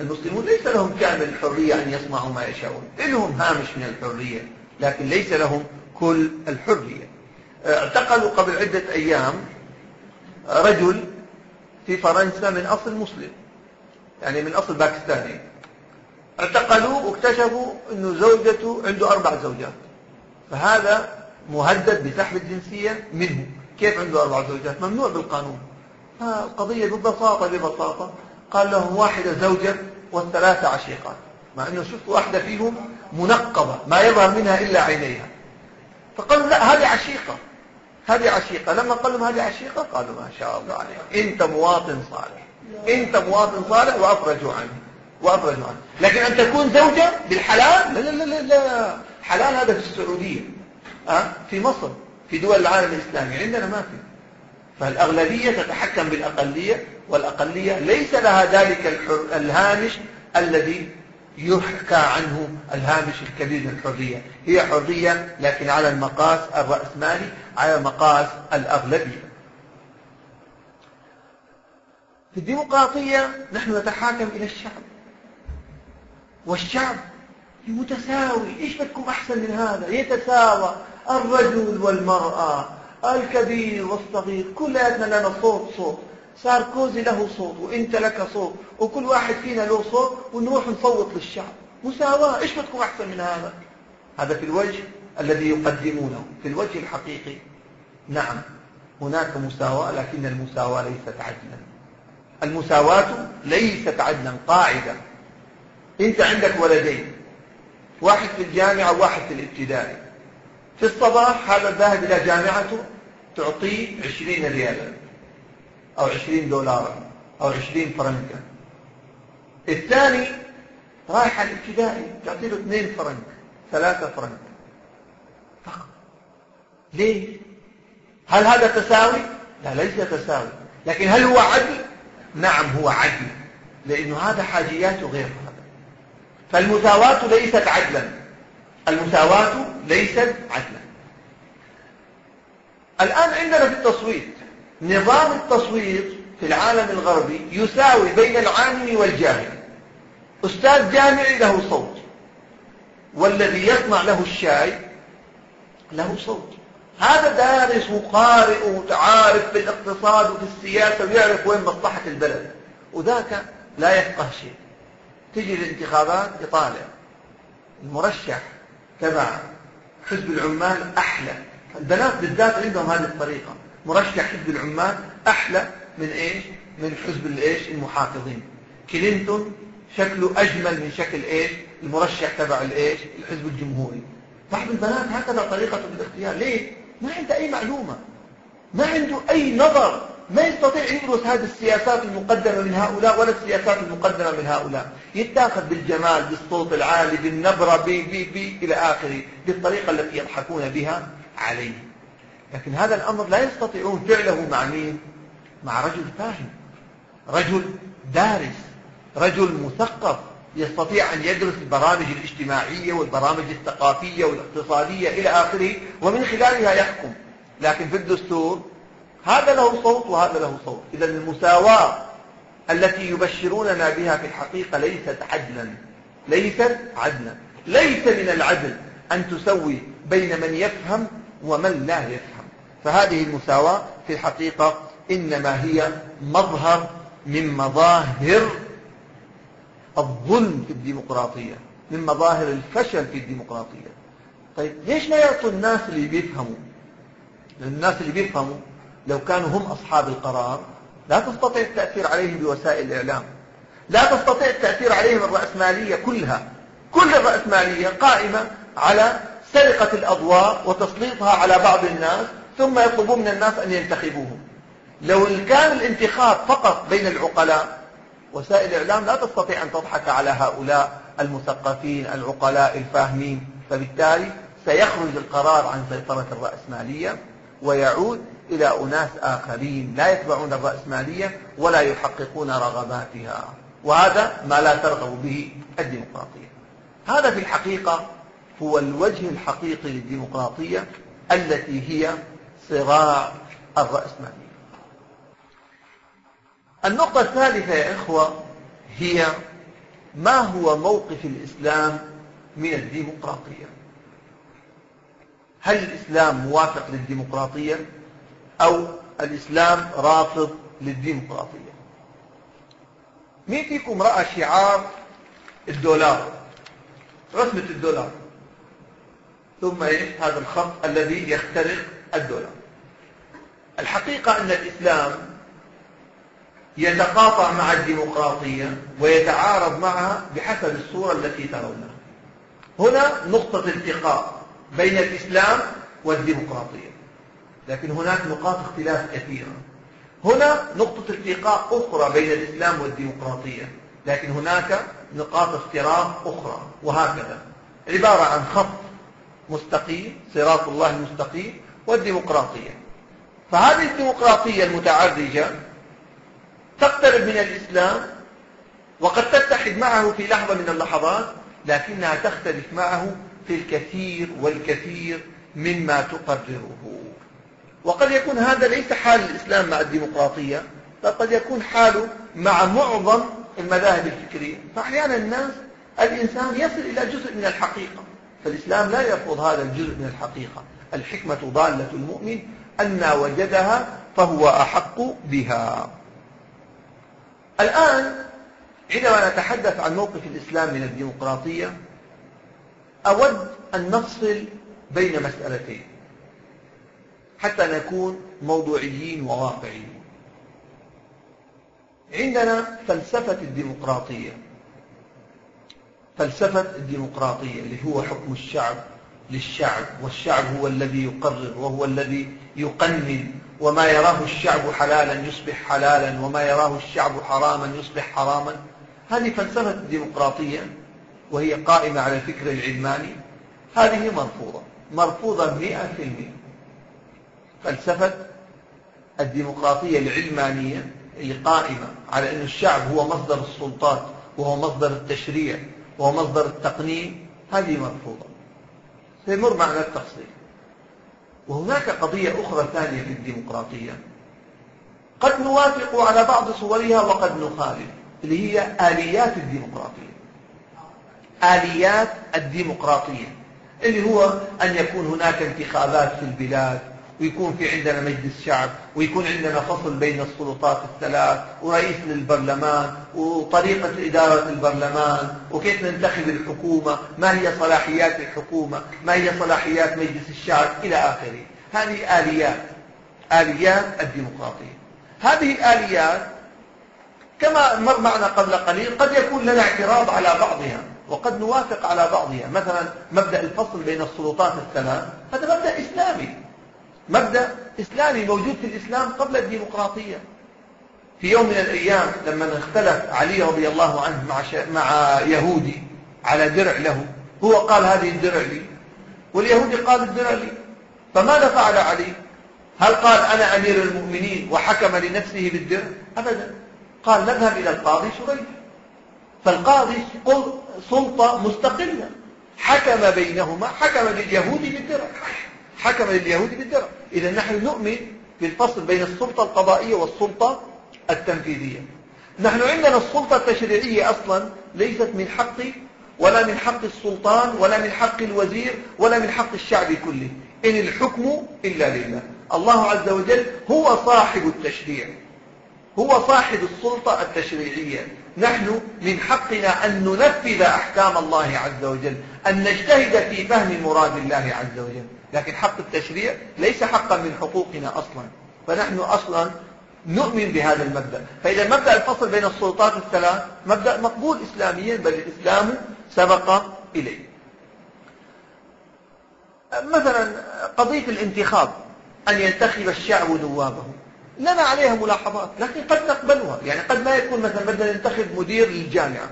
المسلمون ليس لهم كامل الحرية أن يصنعوا ما يشاءون. لهم هامش من الحرية لكن ليس لهم كل الحرية. اعتقلوا قبل عدة أيام رجل في فرنسا من أصل مسلم يعني من أصل باكستاني. اعتقلوه واكتشفوا أنه زوجته عنده أربع زوجات. فهذا مهدد بسحب الجنسية منه. كيف عنده أربع زوجات؟ ممنوع بالقانون. القضية ببساطة ببساطة. قال لهم واحدة زوجة والثلاثة عشيقات. مع أنه شفت واحدة فيهم منقبة ما يظهر منها إلا عينيها. فقالوا لا هذه عشيقة. هذه عشيقة. لما قال لهم هذه عشيقة قالوا ما شاء الله عليك. أنت مواطن صالح. أنت مواطن صالح وأفرجوا عنه. وأفرجوا عنه. لكن أن تكون زوجة بالحلال؟ لا لا لا لا حلال هذا في السعودية. أه؟ في مصر. في دول العالم الإسلامي. عندنا ما في. فالأغلبية تتحكم بالأقلية والأقلية ليس لها ذلك الهامش الذي يحكى عنه الهامش الكبير من الحرية. هي حرية لكن على المقاس الرأسمالي على مقاس الأغلبية. في الديمقراطية نحن نتحاكم إلى الشعب. والشعب متساوي. إيش بدكم أحسن من هذا؟ يتساوى. الرجل والمرأة الكبير والصغير كلنا لنا صوت صوت. ساركوزي له صوت وإنت لك صوت وكل واحد فينا له صوت ونروح نصوت للشعب. مساواة إيش بدكم أحسن من هذا؟ هذا في الوجه الذي يقدمونه في الوجه الحقيقي. نعم هناك مساواة لكن المساواة ليست عدلا. المساواة ليست عدلا قاعدة. أنت عندك ولدين واحد في الجامعة وواحد في الابتدائي. في الصباح هذا ذاهب إلى جامعته تعطيه عشرين ريالا. أو عشرين دولارا أو عشرين فرنكا الثاني رايح على الابتدائي تعطي له اثنين فرنك ثلاثة فرنك فقط ليه؟ هل هذا تساوي؟ لا ليس تساوي لكن هل هو عدل؟ نعم هو عدل لأنه هذا حاجياته غير هذا فالمساواة ليست عدلا المساواة ليست عدلا الآن عندنا في التصويت نظام التصويت في العالم الغربي يساوي بين العالم والجاهل أستاذ جامعي له صوت والذي يصنع له الشاي له صوت. هذا دارس وقارئ وعارف بالاقتصاد وفي السياسة ويعرف وين مصلحة البلد وذاك لا يفقه شيء. تجي الانتخابات يطالع. المرشح تبع حزب العمال أحلى. البنات بالذات عندهم هذه الطريقة. مرشح حزب العمال أحلى من إيش؟ من حزب الإيش؟ المحافظين. كلينتون شكله أجمل من شكل إيش؟ المرشح تبع الإيش؟ الحزب الجمهوري. بعض البنات هكذا طريقته بالاختيار. ليه؟ ما عنده أي معلومة. ما عنده أي نظر. ما يستطيع يدرس هذه السياسات المقدمة من هؤلاء ولا السياسات المقدمة من هؤلاء. يتاخذ بالجمال بالصوت العالي بالنبرة بي بي إلى آخره. بالطريقة التي يضحكون بها عليه. لكن هذا الأمر لا يستطيعون فعله مع مين؟ مع رجل فاهم. رجل دارس. رجل مثقف. يستطيع أن يدرس البرامج الاجتماعية والبرامج الثقافية والاقتصادية إلى آخره ومن خلالها يحكم. لكن في الدستور هذا له صوت وهذا له صوت. إذا المساواة التي يبشروننا بها في الحقيقة ليست عدلا. ليست عدلا. ليس من العدل أن تسوي بين من يفهم ومن لا يفهم. فهذه المساواة في الحقيقة إنما هي مظهر من مظاهر الظلم في الديمقراطية من مظاهر الفشل في الديمقراطية. طيب ليش ما يعطوا الناس اللي بيفهموا؟ الناس اللي بيفهموا لو كانوا هم أصحاب القرار لا تستطيع التأثير عليهم بوسائل الإعلام. لا تستطيع التأثير عليهم الرأسمالية كلها. كل الرأسمالية قائمة على سرقة الأضواء وتسليطها على بعض الناس ثم يطلبون من الناس أن ينتخبوهم. لو كان الانتخاب فقط بين العقلاء وسائل الإعلام لا تستطيع أن تضحك على هؤلاء المثقفين العقلاء الفاهمين. فبالتالي سيخرج القرار عن سيطرة الرأسمالية ويعود إلى أناس آخرين لا يتبعون الرأسمالية ولا يحققون رغباتها. وهذا ما لا ترغب به الديمقراطية. هذا في الحقيقة هو الوجه الحقيقي للديمقراطية التي هي صراع الرأسمالية. النقطة الثالثة يا إخوة هي ما هو موقف الإسلام من الديمقراطية؟ هل الإسلام موافق للديمقراطية أو الإسلام رافض للديمقراطية؟ مين فيكم رأى شعار الدولار؟ رسمة الدولار. ثم إيش؟ هذا الخط الذي يخترق الدولار. الحقيقة أن الإسلام يتقاطع مع الديمقراطية ويتعارض معها بحسب الصورة التي ترونها. هنا نقطة التقاء بين الإسلام والديمقراطية. لكن هناك نقاط اختلاف كثيرة. هنا نقطة التقاء أخرى بين الإسلام والديمقراطية. لكن هناك نقاط افتراق أخرى. وهكذا. عبارة عن خط مستقيم صراط الله المستقيم والديمقراطية. فهذه الديمقراطية المتعرجة تقترب من الإسلام وقد تتحد معه في لحظة من اللحظات لكنها تختلف معه في الكثير والكثير مما تقرره. وقد يكون هذا ليس حال الإسلام مع الديمقراطية بل قد يكون حاله مع معظم المذاهب الفكرية. فأحيانا الناس الإنسان يصل إلى جزء من الحقيقة فالإسلام لا يرفض هذا الجزء من الحقيقة. الحكمة ضالة المؤمن أن وجدها فهو أحق بها. الآن عندما نتحدث عن موقف الإسلام من الديمقراطية أود أن نفصل بين مسألتين حتى نكون موضوعيين وواقعيين. عندنا فلسفة الديمقراطية فلسفة الديمقراطية اللي هو حكم الشعب للشعب والشعب هو الذي يقرر وهو الذي يقنن وما يراه الشعب حلالا يصبح حلالا وما يراه الشعب حراما يصبح حراما. هذه فلسفة الديمقراطية وهي قائمة على الفكر العلماني. هذه مرفوضة مرفوضة مئة في المئة. فلسفة الديمقراطية العلمانية هي قائمة على أن الشعب هو مصدر السلطات وهو مصدر التشريع وهو مصدر التقنين. هذه مرفوضة. سيمر معنا التفصيل. وهناك قضية أخرى ثانية في الديمقراطية. قد نوافق على بعض صورها وقد نخالف اللي هي آليات الديمقراطية. آليات الديمقراطية اللي هو أن يكون هناك انتخابات في البلاد ويكون في عندنا مجلس شعب ويكون عندنا فصل بين السلطات الثلاث ورئيس للبرلمان وطريقة إدارة البرلمان وكيف ننتخب الحكومة ما هي صلاحيات الحكومة ما هي صلاحيات مجلس الشعب إلى آخره. هذه آليات آليات الديمقراطية. هذه الآليات كما مر معنا قبل قليل قد يكون لنا اعتراض على بعضها وقد نوافق على بعضها. مثلا مبدأ الفصل بين السلطات الثلاث هذا مبدأ إسلامي. مبدأ إسلامي موجود في الإسلام قبل الديمقراطية. في يوم من الأيام لما اختلف علي رضي الله عنه مع, مع يهودي على درع له هو قال هذه الدرع لي واليهودي قال الدرع لي. فماذا فعل علي؟ هل قال أنا أمير المؤمنين وحكم لنفسه بالدرع؟ أبدا. قال نذهب إلى القاضي شريف فالقاضي سلطة مستقلة. حكم بينهما حكم لليهودي بالدرع. حكم لليهود بالدرع. إذا نحن نؤمن بالفصل بين السلطة القضائية والسلطة التنفيذية. نحن عندنا السلطة التشريعية أصلا ليست من حق ولا من حق السلطان ولا من حق الوزير ولا من حق الشعب كله. إن الحكم إلا لله. الله عز وجل هو صاحب التشريع. هو صاحب السلطة التشريعية. نحن من حقنا أن ننفذ أحكام الله عز وجل أن نجتهد في فهم مراد الله عز وجل. لكن حق التشريع ليس حقا من حقوقنا أصلا. فنحن أصلا نؤمن بهذا المبدأ. فإذا مبدأ الفصل بين السلطات الثلاث مبدأ مقبول إسلاميا بل الإسلام سبق إليه. مثلا قضية الانتخاب أن ينتخب الشعب نوابه لنا عليها ملاحظات لكن قد نقبلها. يعني قد ما يكون مثلا بدنا ننتخب مدير للجامعة.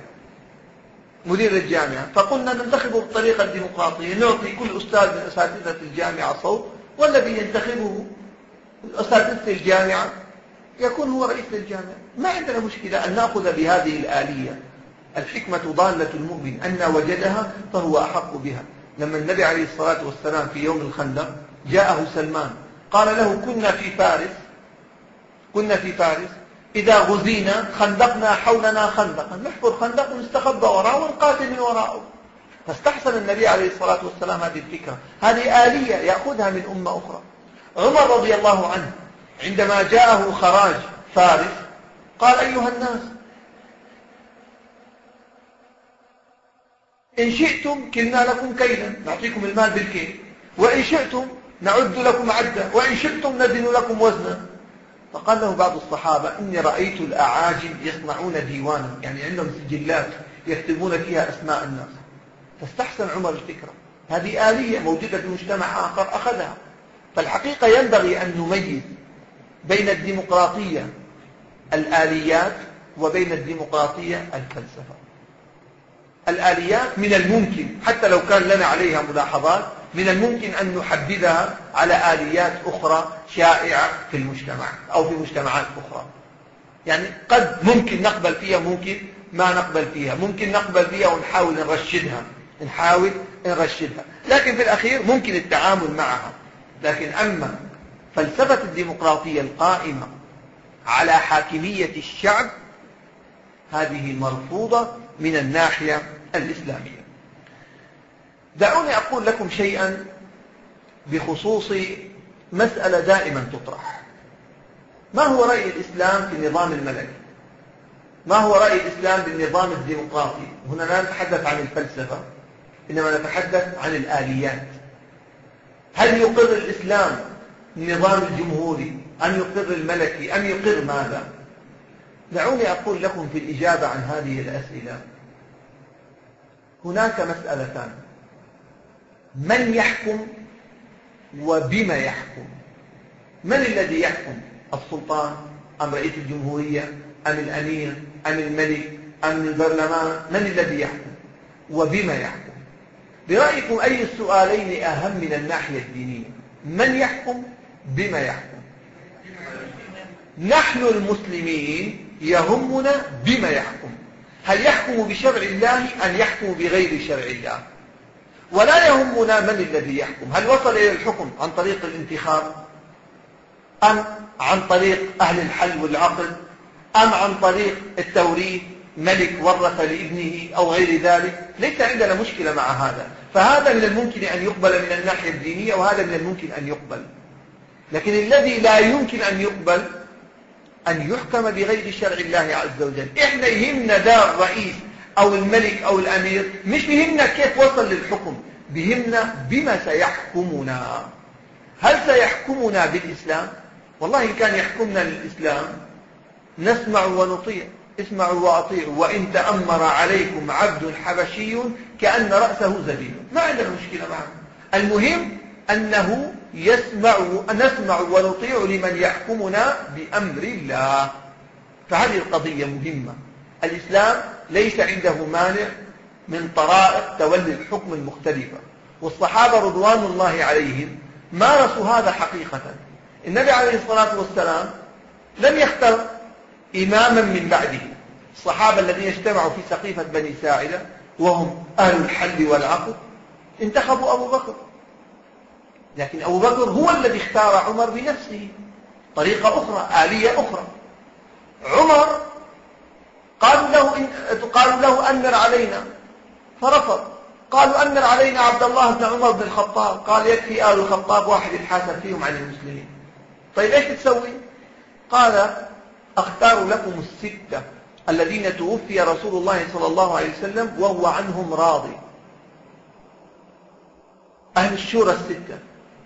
مدير الجامعة فقلنا ننتخبه بالطريقة الديمقراطية نعطي كل أستاذ من أساتذة الجامعة صوت والذي ينتخبه أساتذة الجامعة يكون هو رئيس الجامعة. ما عندنا مشكلة أن نأخذ بهذه الآلية. الحكمة ضالة المؤمن أن وجدها فهو أحق بها. لما النبي عليه الصلاة والسلام في يوم الخندق جاءه سلمان قال له كنا في فارس كنا في فارس. إذا غزينا خندقنا حولنا خندقا. نحفر خندق ونستخبى وراءه ونقاتل من وراءه. فاستحسن النبي عليه الصلاة والسلام هذه الفكرة. هذه آلية يأخذها من أمة أخرى. عمر رضي الله عنه عندما جاءه خراج فارس قال أيها الناس إن شئتم كلنا لكم كيلا. نعطيكم المال بالكيل. وإن شئتم نعد لكم عدا وإن شئتم نزن لكم وزنا. فقال له بعض الصحابة إني رأيت الأعاجم يصنعون ديوانا يعني عندهم سجلات يكتبون فيها أسماء الناس. فاستحسن عمر الفكرة. هذه آلية موجودة في مجتمع آخر أخذها. فالحقيقة ينبغي أن نميز بين الديمقراطية الآليات وبين الديمقراطية الفلسفة. الآليات من الممكن حتى لو كان لنا عليها ملاحظات من الممكن أن نحددها على آليات أخرى شائعة في المجتمع أو في مجتمعات أخرى. يعني قد ممكن نقبل فيها ممكن ما نقبل فيها. ممكن نقبل فيها ونحاول نرشدها نحاول نرشدها. لكن في الأخير ممكن التعامل معها. لكن أما فلسفة الديمقراطية القائمة على حاكمية الشعب هذه مرفوضة من الناحية الإسلامية. دعوني أقول لكم شيئا بخصوص مسألة دائما تطرح. ما هو رأي الإسلام في النظام الملكي؟ ما هو رأي الإسلام بالنظام الديمقراطي؟ هنا لا نتحدث عن الفلسفة إنما نتحدث عن الآليات. هل يقر الإسلام النظام الجمهوري؟ أم يقر الملكي؟ أم يقر ماذا؟ دعوني أقول لكم في الإجابة عن هذه الأسئلة. هناك مسألتان. من يحكم وبما يحكم؟ من الذي يحكم؟ السلطان؟ أم رئيس الجمهورية؟ أم الأمير؟ أم الملك؟ أم البرلمان؟ من الذي يحكم وبما يحكم؟ برأيكم أي السؤالين أهم من الناحية الدينية؟ من يحكم؟ بما يحكم. نحن المسلمين يهمنا بما يحكم. هل يحكم بشرع الله أم يحكم بغير شرع الله؟ ولا يهمنا من الذي يحكم. هل وصل إلى الحكم عن طريق الانتخاب؟ أم عن طريق أهل الحل والعقد أم عن طريق التوريث ملك ورث لابنه أو غير ذلك؟ ليس عندنا مشكلة مع هذا. فهذا من الممكن أن يقبل من الناحية الدينية وهذا من الممكن أن يقبل. لكن الذي لا يمكن أن يقبل أن يحكم بغير شرع الله عز وجل. إحنا يهمنا دار الرئيس أو الملك أو الأمير مش بهمنا كيف وصل للحكم بهمنا بما سيحكمنا. هل سيحكمنا بالإسلام؟ والله إن كان يحكمنا للإسلام نسمع ونطيع. اسمعوا وأطيعوا وإن تأمر عليكم عبد حبشي كأن رأسه زبيب. ما عندنا مشكلة معه. المهم أنه يسمع نسمع ونطيع لمن يحكمنا بأمر الله. فهذه القضية مهمة. الإسلام ليس عنده مانع من طرائق تولي الحكم المختلفة. والصحابة رضوان الله عليهم مارسوا هذا حقيقة. النبي عليه الصلاة والسلام لم يختر إماما من بعده. الصحابة الذين اجتمعوا في سقيفة بني ساعدة وهم أهل الحل والعقد انتخبوا أبو بكر. لكن أبو بكر هو الذي اختار عمر بنفسه. طريقة أخرى آلية أخرى. عمر قالوا له, قالوا له أمر علينا. فرفض. قالوا أمر علينا عبد الله بن عمر بن الخطاب. قال يكفي آل الخطاب واحد يتحاسب فيهم عن المسلمين. طيب إيش تسوي؟ قال أختار لكم الستة الذين توفي رسول الله صلى الله عليه وسلم وهو عنهم راضي. أهل الشورى الستة.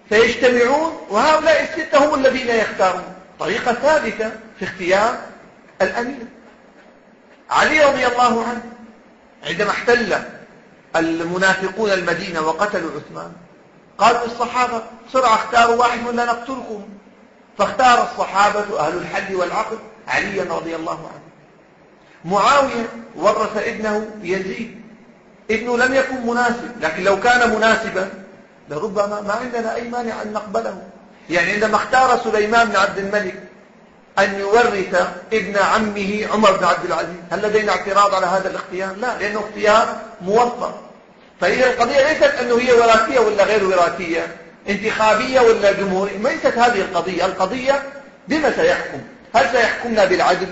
فيجتمعون وهؤلاء الستة هم الذين يختارون. طريقة ثابتة في اختيار الأمير. علي رضي الله عنه عندما احتل المنافقون المدينة وقتلوا عثمان قالوا الصحابة بسرعة اختاروا واحد ولا نقتلكم. فاختار الصحابة أهل الحل والعقل عليا رضي الله عنه. معاوية ورث ابنه يزيد. ابنه لم يكن مناسب لكن لو كان مناسبا لربما ما عندنا أي مانع أن نقبله. يعني عندما اختار سليمان بن عبد الملك أن يورث ابن عمه عمر بن عبد العزيز. هل لدينا اعتراض على هذا الاختيار؟ لا لأنه اختيار موفق. فإذا القضية ليست أنه هي وراثية ولا غير وراثية انتخابية ولا جمهورية ليست هذه القضية. القضية بما سيحكم؟ هل سيحكمنا بالعدل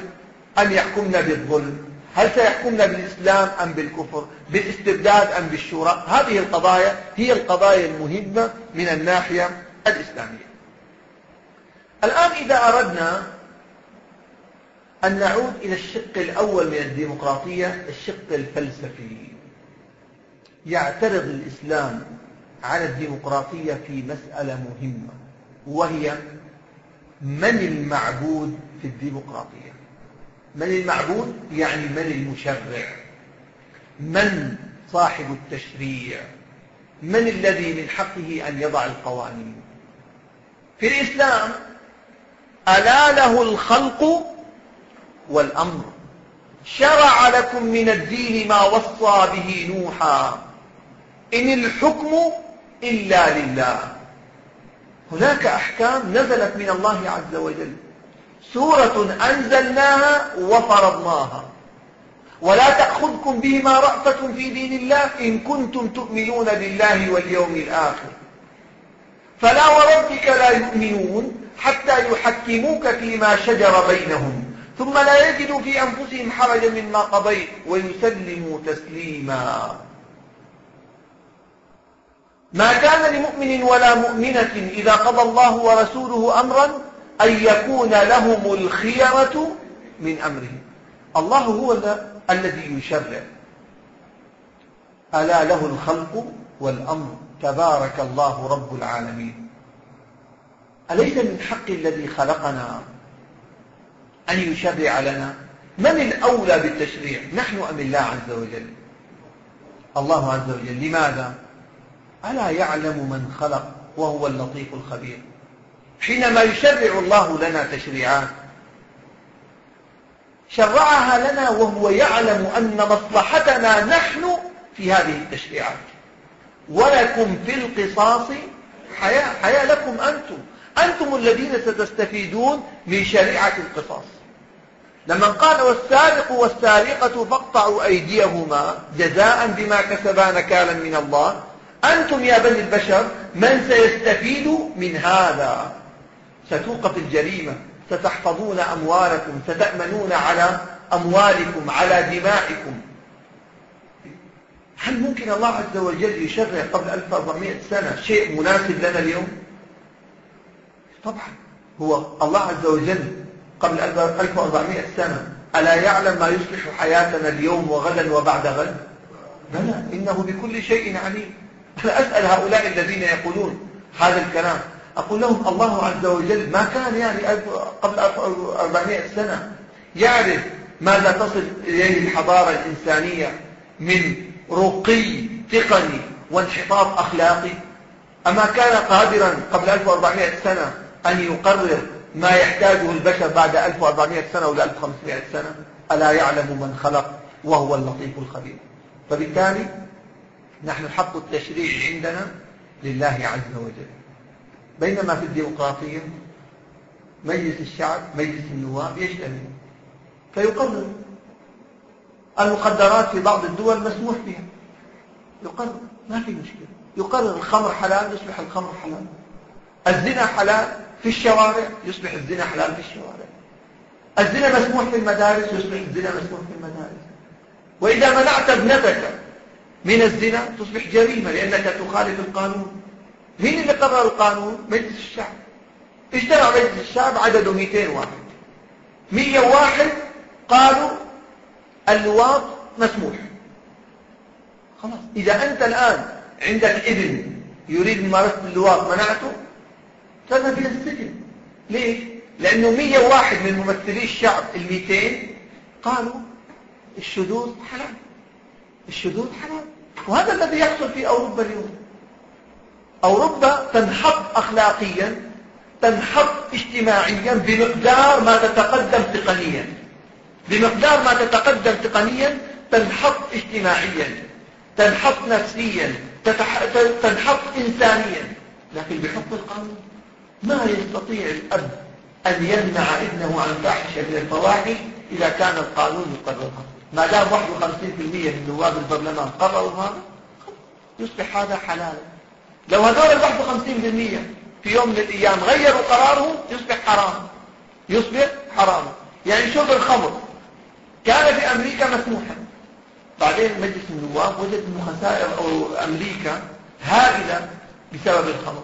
أم يحكمنا بالظلم؟ هل سيحكمنا بالإسلام أم بالكفر؟ بالاستبداد أم بالشورى؟ هذه القضايا هي القضايا المهمة من الناحية الإسلامية. الآن إذا أردنا أن نعود إلى الشق الأول من الديمقراطية الشق الفلسفي. يعترض الإسلام على الديمقراطية في مسألة مهمة وهي من المعبود في الديمقراطية؟ من المعبود يعني من المشرع؟ من صاحب التشريع؟ من الذي من حقه أن يضع القوانين؟ في الإسلام ألا له الخلق والأمر. شرع لكم من الدين ما وصى به نوحا. إن الحكم إلا لله. هناك أحكام نزلت من الله عز وجل. سورة أنزلناها وفرضناها. ولا تأخذكم بهما رأفة في دين الله إن كنتم تؤمنون بالله واليوم الآخر. فلا وربك لا يؤمنون حتى يحكموك فيما شجر بينهم. ثم لا يجدوا في أنفسهم حرجا مما قضيت ويسلموا تسليما. ما كان لمؤمن ولا مؤمنة إذا قضى الله ورسوله أمرا أن يكون لهم الخيرة من أمره الله هو الذي يشرع. ألا له الخلق والأمر. تبارك الله رب العالمين. أليس من حق الذي خلقنا؟ أن يشرع لنا. من الأولى بالتشريع؟ نحن أم الله عز وجل؟ الله عز وجل. لماذا؟ ألا يعلم من خلق وهو اللطيف الخبير. حينما يشرع الله لنا تشريعات شرعها لنا وهو يعلم أن مصلحتنا نحن في هذه التشريعات. ولكم في القصاص حياة حياة لكم أنتم. أنتم الذين ستستفيدون من شريعة القصاص. لما قال والسارق والسارقة فاقطعوا أيديهما جزاء بما كسبا نكالا من الله. أنتم يا بني البشر من سيستفيد من هذا؟ ستوقف الجريمة ستحفظون أموالكم ستأمنون على أموالكم على دمائكم. هل ممكن الله عز وجل يشرع قبل 1400 سنة شيء مناسب لنا اليوم؟ طبعا هو الله عز وجل قبل 1400 سنة. ألا يعلم ما يصلح حياتنا اليوم وغدا وبعد غد؟ بلى. إنه بكل شيء عليم. أنا أسأل هؤلاء الذين يقولون هذا الكلام. أقول لهم الله عز وجل ما كان يعني قبل 400 سنة يعرف ماذا تصل إليه الحضارة الإنسانية من رقي تقني وانحطاط أخلاقي. أما كان قادرا قبل 1400 سنة أن يقرر ما يحتاجه البشر بعد 1400 سنة ولا 1500 سنة ألا يعلم من خلق وهو اللطيف الخبير. فبالتالي نحن حق التشريع عندنا لله عز وجل. بينما في الديمقراطية مجلس الشعب مجلس النواب يجتمع. فيقرر المخدرات في بعض الدول مسموح بها. يقرر ما في مشكلة. يقرر الخمر حلال يصبح الخمر حلال. الزنا حلال في الشوارع يصبح الزنا حلال في الشوارع. الزنا مسموح في المدارس يصبح الزنا مسموح في المدارس. وإذا منعت ابنتك من الزنا تصبح جريمة لأنك تخالف القانون. مين اللي قرر القانون؟ مجلس الشعب. اجتمع مجلس الشعب عدده 200 واحد. 101 قالوا اللواط مسموح. خلاص. إذا أنت الآن عندك ابن يريد ممارسة اللواط منعته؟ تذهب إلى السجن ليش؟ لأنه 101 من ممثلي الشعب ال 200 قالوا الشذوذ حلال. الشذوذ حلال. وهذا الذي يحصل في أوروبا اليوم. أوروبا تنحط أخلاقيا تنحط اجتماعيا بمقدار ما تتقدم تقنيا. بمقدار ما تتقدم تقنيا تنحط اجتماعيا تنحط نفسيا تنحط إنسانيا. لكن بحكم القانون. ما يستطيع الأب أن يمنع ابنه عن فاحشة من الفواحش إذا كان القانون يقررها ما دام 51% من نواب البرلمان قرروا هذا يصبح هذا حلالا لو هذول ال 51% في يوم من الأيام غيروا قرارهم يصبح حرام. يصبح حراما يعني شرب الخمر. كان في أمريكا مسموحا. بعدين مجلس النواب وجد أن خسائر أو أمريكا هائلة بسبب الخمر.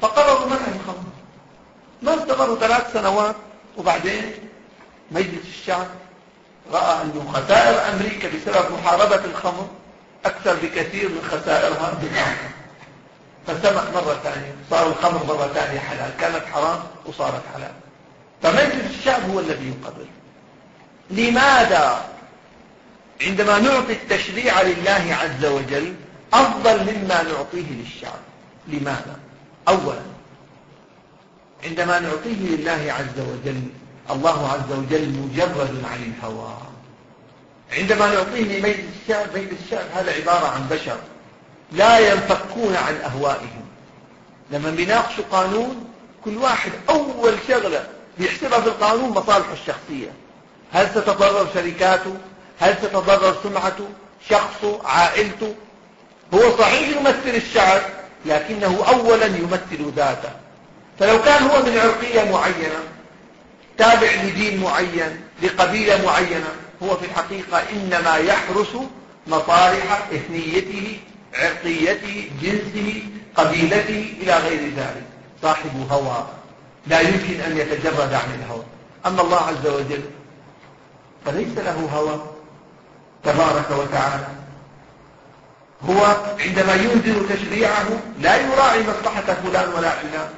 فقرروا منع الخمر. ما استمروا ثلاث سنوات وبعدين مجلس الشعب. رأى أن خسائر أمريكا بسبب محاربة الخمر أكثر بكثير من خسائرها بالخمر فسمح مرة ثانية صار الخمر مرة ثانية حلال. كانت حرام وصارت حلال. فمجلس الشعب هو الذي يقرر لماذا؟ عندما نعطي التشريع لله عز وجل أفضل مما نعطيه للشعب. لماذا؟ أولا عندما نعطيه لله عز وجل الله عز وجل مجرد عن الهوى. عندما نعطيه لمجلس الشعب مجلس الشعب هذا عبارة عن بشر لا ينفكون عن أهوائهم. لما بيناقشوا قانون كل واحد أول شغلة بيحسبها في القانون مصالحه الشخصية. هل ستضرر شركاته؟ هل ستضرر سمعته؟ شخصه؟ عائلته؟ هو صحيح يمثل الشعب لكنه أولا يمثل ذاته. فلو كان هو من عرقية معينة تابع لدين معين لقبيلة معينة هو في الحقيقة إنما يحرس مصالح إثنيته عرقيته جنسه قبيلته إلى غير ذلك. صاحب هوى. لا يمكن أن يتجرد عن الهوى. أما الله عز وجل فليس له هوى. تبارك وتعالى. هو عندما ينزل تشريعه لا يراعي مصلحة فلان ولا علان.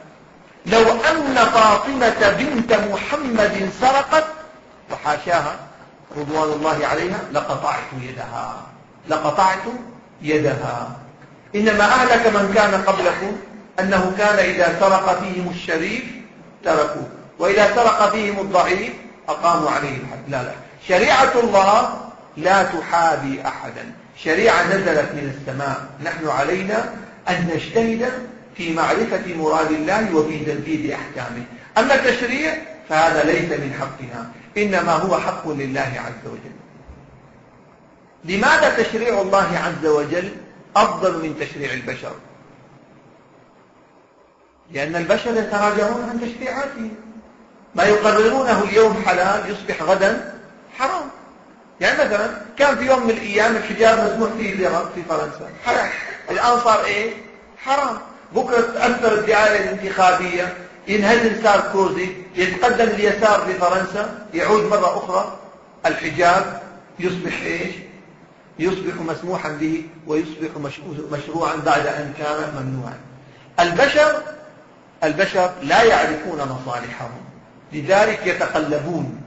لو أن فاطمة بنت محمد سرقت وحاشاها رضوان الله عليها لقطعت يدها. لقطعت يدها. إنما أهلك من كان قبلكم أنه كان إذا سرق فيهم الشريف تركوه. وإذا سرق فيهم الضعيف أقاموا عليه الحد لا لا. شريعة الله لا تحابي أحدا. شريعة نزلت من السماء. نحن علينا أن نجتهد في معرفة مراد الله وفي تنفيذ أحكامه. أما التشريع فهذا ليس من حقنا إنما هو حق لله عز وجل. لماذا تشريع الله عز وجل أفضل من تشريع البشر؟ لأن البشر يتراجعون عن تشريعاتهم. ما يقررونه اليوم حلال يصبح غدا حرام. يعني مثلا كان في يوم من الأيام الحجاب مسموح فيه في فرنسا. حرام الآن صار إيه؟ حرام. بكرة تأثر الدعاية الانتخابية ينهزم ساركوزي يتقدم اليسار في فرنسا يعود مرة أخرى الحجاب يصبح إيش؟ يصبح مسموحا به ويصبح مشروعا بعد أن كان ممنوعا. البشر البشر لا يعرفون مصالحهم لذلك يتقلبون.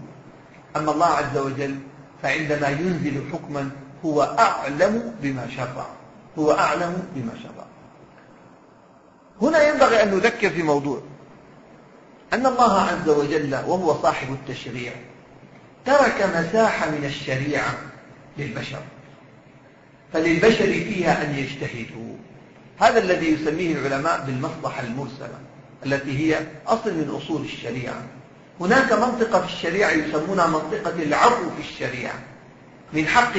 أما الله عز وجل فعندما ينزل حكما هو أعلم بما شرع هو أعلم بما شرع هنا ينبغي أن نذكر في موضوع أن الله عز وجل وهو صاحب التشريع ترك مساحة من الشريعة للبشر فللبشر فيها أن يجتهدوا. هذا الذي يسميه العلماء بالمصلحة المرسلة التي هي أصل من أصول الشريعة. هناك منطقة في الشريعة يسمونها منطقة العفو في الشريعة من حق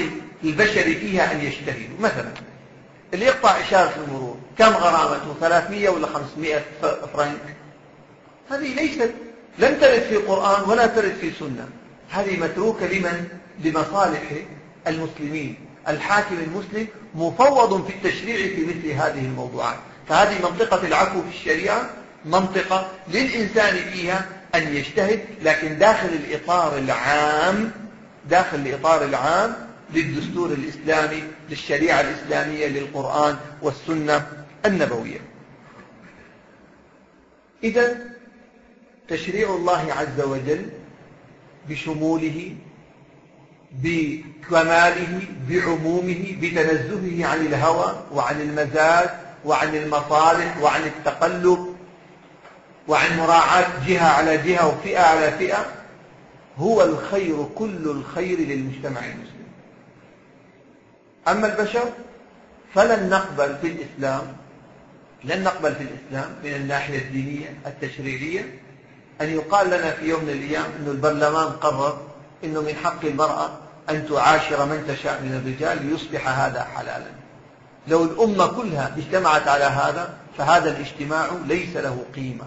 البشر فيها أن يجتهدوا. مثلا اللي يقطع إشارة المرور. كم غرامته؟ 300 ولا 500 فرنك؟ هذه ليست لم ترد في القرآن ولا ترد في سنة هذه متروكة لمن؟ لمصالح المسلمين. الحاكم المسلم مفوض في التشريع في مثل هذه الموضوعات. فهذه منطقة العفو في الشريعة منطقة للإنسان فيها أن يجتهد لكن داخل الإطار العام داخل الإطار العام للدستور الإسلامي للشريعة الإسلامية للقرآن والسنة النبوية. إذا تشريع الله عز وجل بشموله بكماله بعمومه بتنزهه عن الهوى وعن المزاج وعن المصالح وعن التقلب وعن مراعاة جهة على جهة وفئة على فئة هو الخير كل الخير للمجتمع المسلم. أما البشر فلن نقبل في الإسلام لن نقبل في الإسلام من الناحية الدينية التشريعية. أن يقال لنا في يوم من الأيام أن البرلمان قرر أنه من حق المرأة أن تعاشر من تشاء من الرجال ليصبح هذا حلالا. لو الأمة كلها اجتمعت على هذا فهذا الاجتماع ليس له قيمة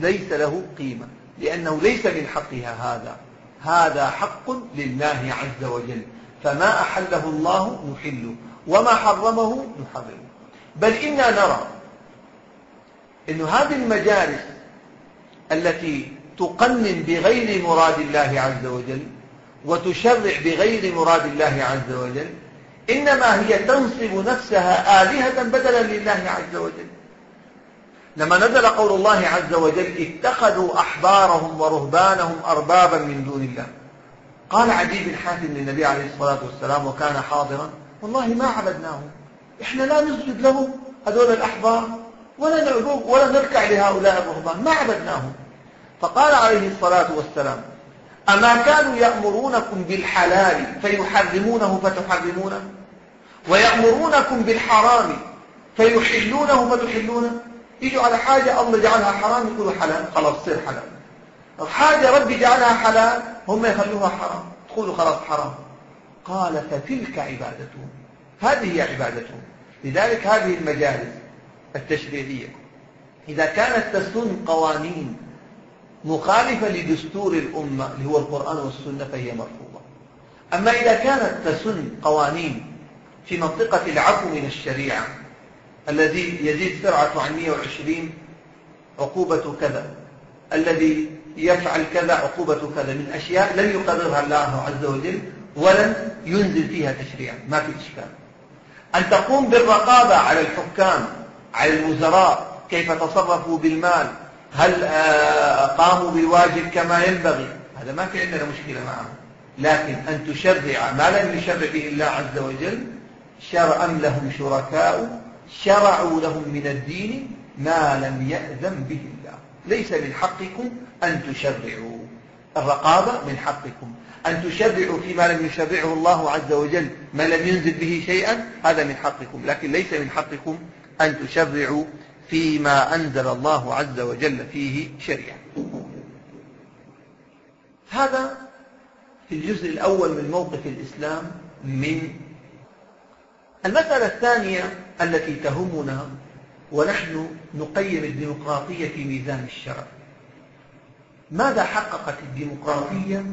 ليس له قيمة لأنه ليس من حقها هذا. هذا حق لله عز وجل. فما أحله الله نحله وما حرمه نحرمه بل إنا نرى أن هذه المجالس التي تقنن بغير مراد الله عز وجل وتشرع بغير مراد الله عز وجل إنما هي تنصب نفسها آلهة بدلا لله عز وجل. لما نزل قول الله عز وجل اتخذوا أحبارهم ورهبانهم أربابا من دون الله. قال عدي بن حاتم للنبي عليه الصلاة والسلام وكان حاضرا. والله ما عبدناهم. إحنا لا نسجد لهم هذول الأحبار ولا نعبد ولا نركع لهؤلاء الرهبان. ما عبدناهم. فقال عليه الصلاة والسلام أما كانوا يأمرونكم بالحلال فيحرمونه فتحرمونه؟ ويأمرونكم بالحرام فيحلونه فتحلونه؟ يجوا على حاجة الله جعلها حرام يقولوا حلال. خلاص تصير حلال. حاجة ربي جعلها حلال هم يخلوها حرام. تقولوا خلاص حرام. قال فتلك عبادتهم. هذه هي عبادتهم. لذلك هذه المجالس التشريعية. إذا كانت تسن قوانين مخالفة لدستور الأمة اللي هو القرآن والسنة فهي مرفوضة. أما إذا كانت تسن قوانين في منطقة العفو من الشريعة الذي يزيد سرعة عن 120 عقوبة كذا الذي يفعل كذا عقوبة كذا من أشياء لم يقررها الله عز وجل ولن ينزل فيها تشريعا. ما في إشكال. أن تقوم بالرقابة على الحكام على الوزراء كيف تصرفوا بالمال هل آه، قاموا بالواجب كما ينبغي. هذا ما في عندنا مشكلة معه لكن أن تشرع ما لم يشرع به الله عز وجل شرعا لهم شركاء شرعوا لهم من الدين ما لم يأذن به. ليس من حقكم أن تشرعوا. الرقابة من حقكم. أن تشرعوا فيما لم يشرعه الله عز وجل ما لم ينزل به شيئا هذا من حقكم. لكن ليس من حقكم أن تشرعوا فيما أنزل الله عز وجل فيه شريعة. هذا في الجزء الأول من موقف الإسلام من المسألة الثانية التي تهمنا ونحن نقيم الديمقراطية في ميزان الشرع. ماذا حققت الديمقراطية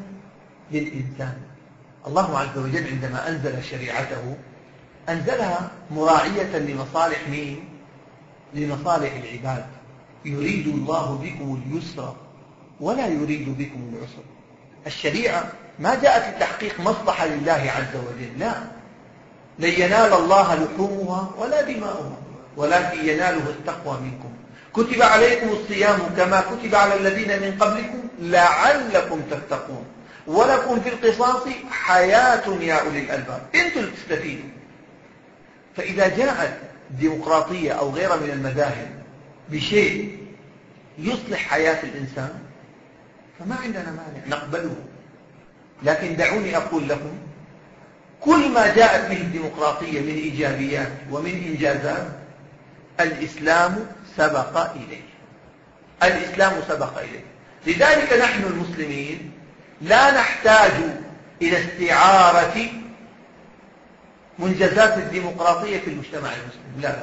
للإنسان؟ الله عز وجل عندما أنزل شريعته أنزلها مراعية لمصالح مين؟ لمصالح العباد. يريد الله بكم اليسر ولا يريد بكم العسر. الشريعة ما جاءت لتحقيق مصلحة لله عز وجل لا. لن ينال الله لحومها ولا دماؤها. ولكن يناله التقوى منكم. كتب عليكم الصيام كما كتب على الذين من قبلكم لعلكم تتقون. ولكم في القصاص حياة يا أولي الألباب. أنتم تستفيدوا. فإذا جاءت ديمقراطية أو غيرها من المذاهب بشيء يصلح حياة الإنسان فما عندنا مانع نقبله. لكن دعوني أقول لكم كل ما جاءت به الديمقراطية من إيجابيات ومن إنجازات الإسلام سبق إليه. الإسلام سبق إليه. لذلك نحن المسلمين لا نحتاج إلى استعارة منجزات الديمقراطية في المجتمع المسلم لا.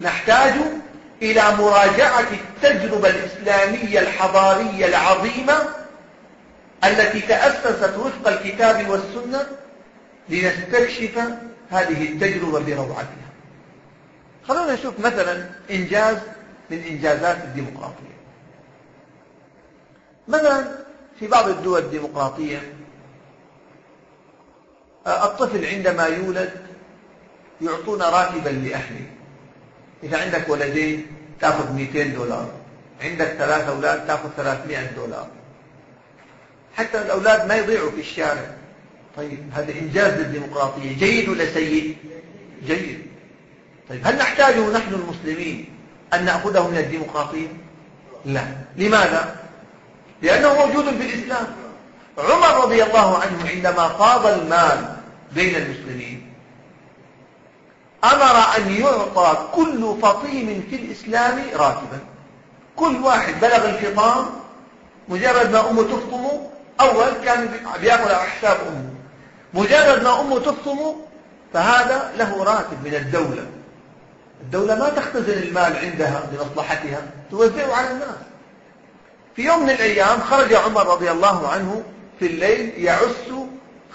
نحتاج إلى مراجعة التجربة الإسلامية الحضارية العظيمة التي تأسست وفق الكتاب والسنة لنستكشف هذه التجربة بروعتها. خلونا نشوف مثلا إنجاز من إنجازات الديمقراطية. مثلا في بعض الدول الديمقراطية الطفل عندما يولد يعطون راتبا لأهله. إذا عندك ولدين تأخذ 200 دولار عندك ثلاثة أولاد تأخذ 300 دولار. حتى الأولاد ما يضيعوا في الشارع. طيب هذا إنجاز للديمقراطية جيد ولا سيء؟ جيد. طيب. هل نحتاجه نحن المسلمين أن نأخذه من الديمقراطية؟ لا. لماذا؟ لأنه موجود في الإسلام. عمر رضي الله عنه عندما فاض المال بين المسلمين أمر أن يعطى كل فطيم في الإسلام راتبا كل واحد بلغ الفطام مجرد ما أمه تفطم أول كان بيأكل على حساب أمه. مجرد ما أمه تفطم فهذا له راتب من الدولة. الدولة ما تختزن المال عندها لمصلحتها توزعه على الناس. في يوم من الأيام خرج عمر رضي الله عنه في الليل يعس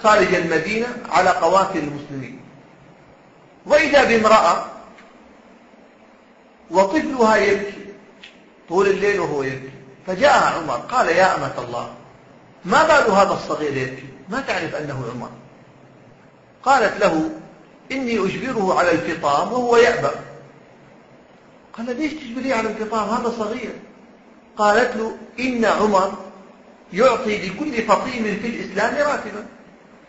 خارج المدينة على قوافل المسلمين. وإذا بامرأة وطفلها يبكي طول الليل وهو يبكي. فجاء عمر قال يا أمة الله ما بال هذا الصغير يبكي؟ ما تعرف أنه عمر. قالت له إني أجبره على الفطام وهو يأبى. قال ليش تجبريه على الفطام؟ هذا صغير. قالت له إن عمر يعطي لكل فطيم في الإسلام راتبا.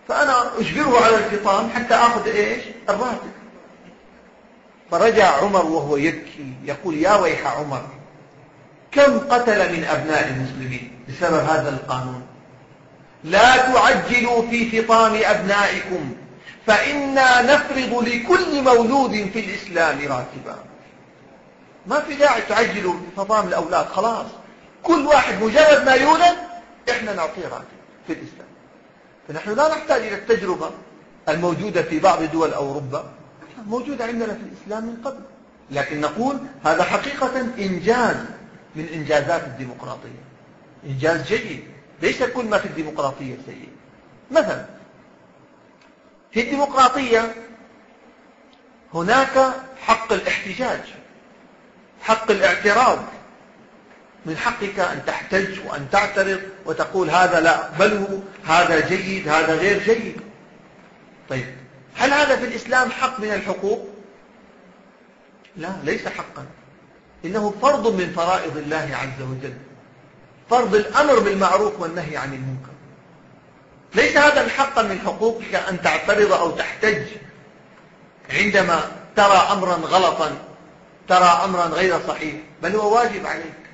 فأنا أجبره على الفطام حتى أخذ إيش؟ الراتب. فرجع عمر وهو يبكي يقول يا ويح عمر كم قتل من أبناء المسلمين بسبب هذا القانون؟ لا تعجلوا في فطام أبنائكم فإنا نفرض لكل مولود في الإسلام راتبا. ما في داعي تعجلوا فطام الأولاد خلاص. كل واحد مجرد ما يولد إحنا نعطيه راتب في الإسلام. فنحن لا نحتاج إلى التجربة الموجودة في بعض دول أوروبا. موجودة عندنا في الإسلام من قبل. لكن نقول هذا حقيقة إنجاز من إنجازات الديمقراطية. إنجاز جيد. ليس كل ما في الديمقراطية سيء. مثلا في الديمقراطية هناك حق الاحتجاج. حق الاعتراض. من حقك أن تحتج وأن تعترض وتقول هذا لا أقبله هذا جيد هذا غير جيد. طيب هل هذا في الإسلام حق من الحقوق؟ لا ليس حقا. إنه فرض من فرائض الله عز وجل. فرض الأمر بالمعروف والنهي عن المنكر. ليس هذا حقا من حقوقك أن تعترض أو تحتج. عندما ترى أمرا غلطا ترى أمرا غير صحيح بل هو واجب عليك.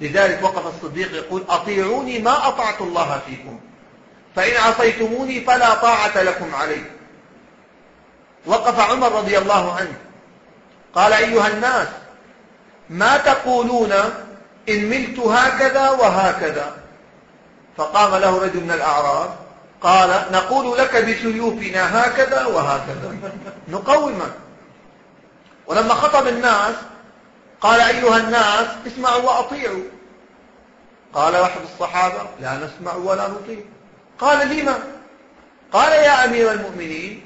لذلك وقف الصديق يقول أطيعوني ما أطعت الله فيكم فإن عصيتموني فلا طاعة لكم علي وقف عمر رضي الله عنه قال أيها الناس ما تقولون إن ملت هكذا وهكذا؟ فقام له رجل من الأعراب قال نقول لك بسيوفنا هكذا وهكذا. نقومك ولما خطب الناس قال أيها الناس اسمعوا وأطيعوا. قال واحد الصحابة لا نسمع ولا نطيع. قال لما؟ قال يا أمير المؤمنين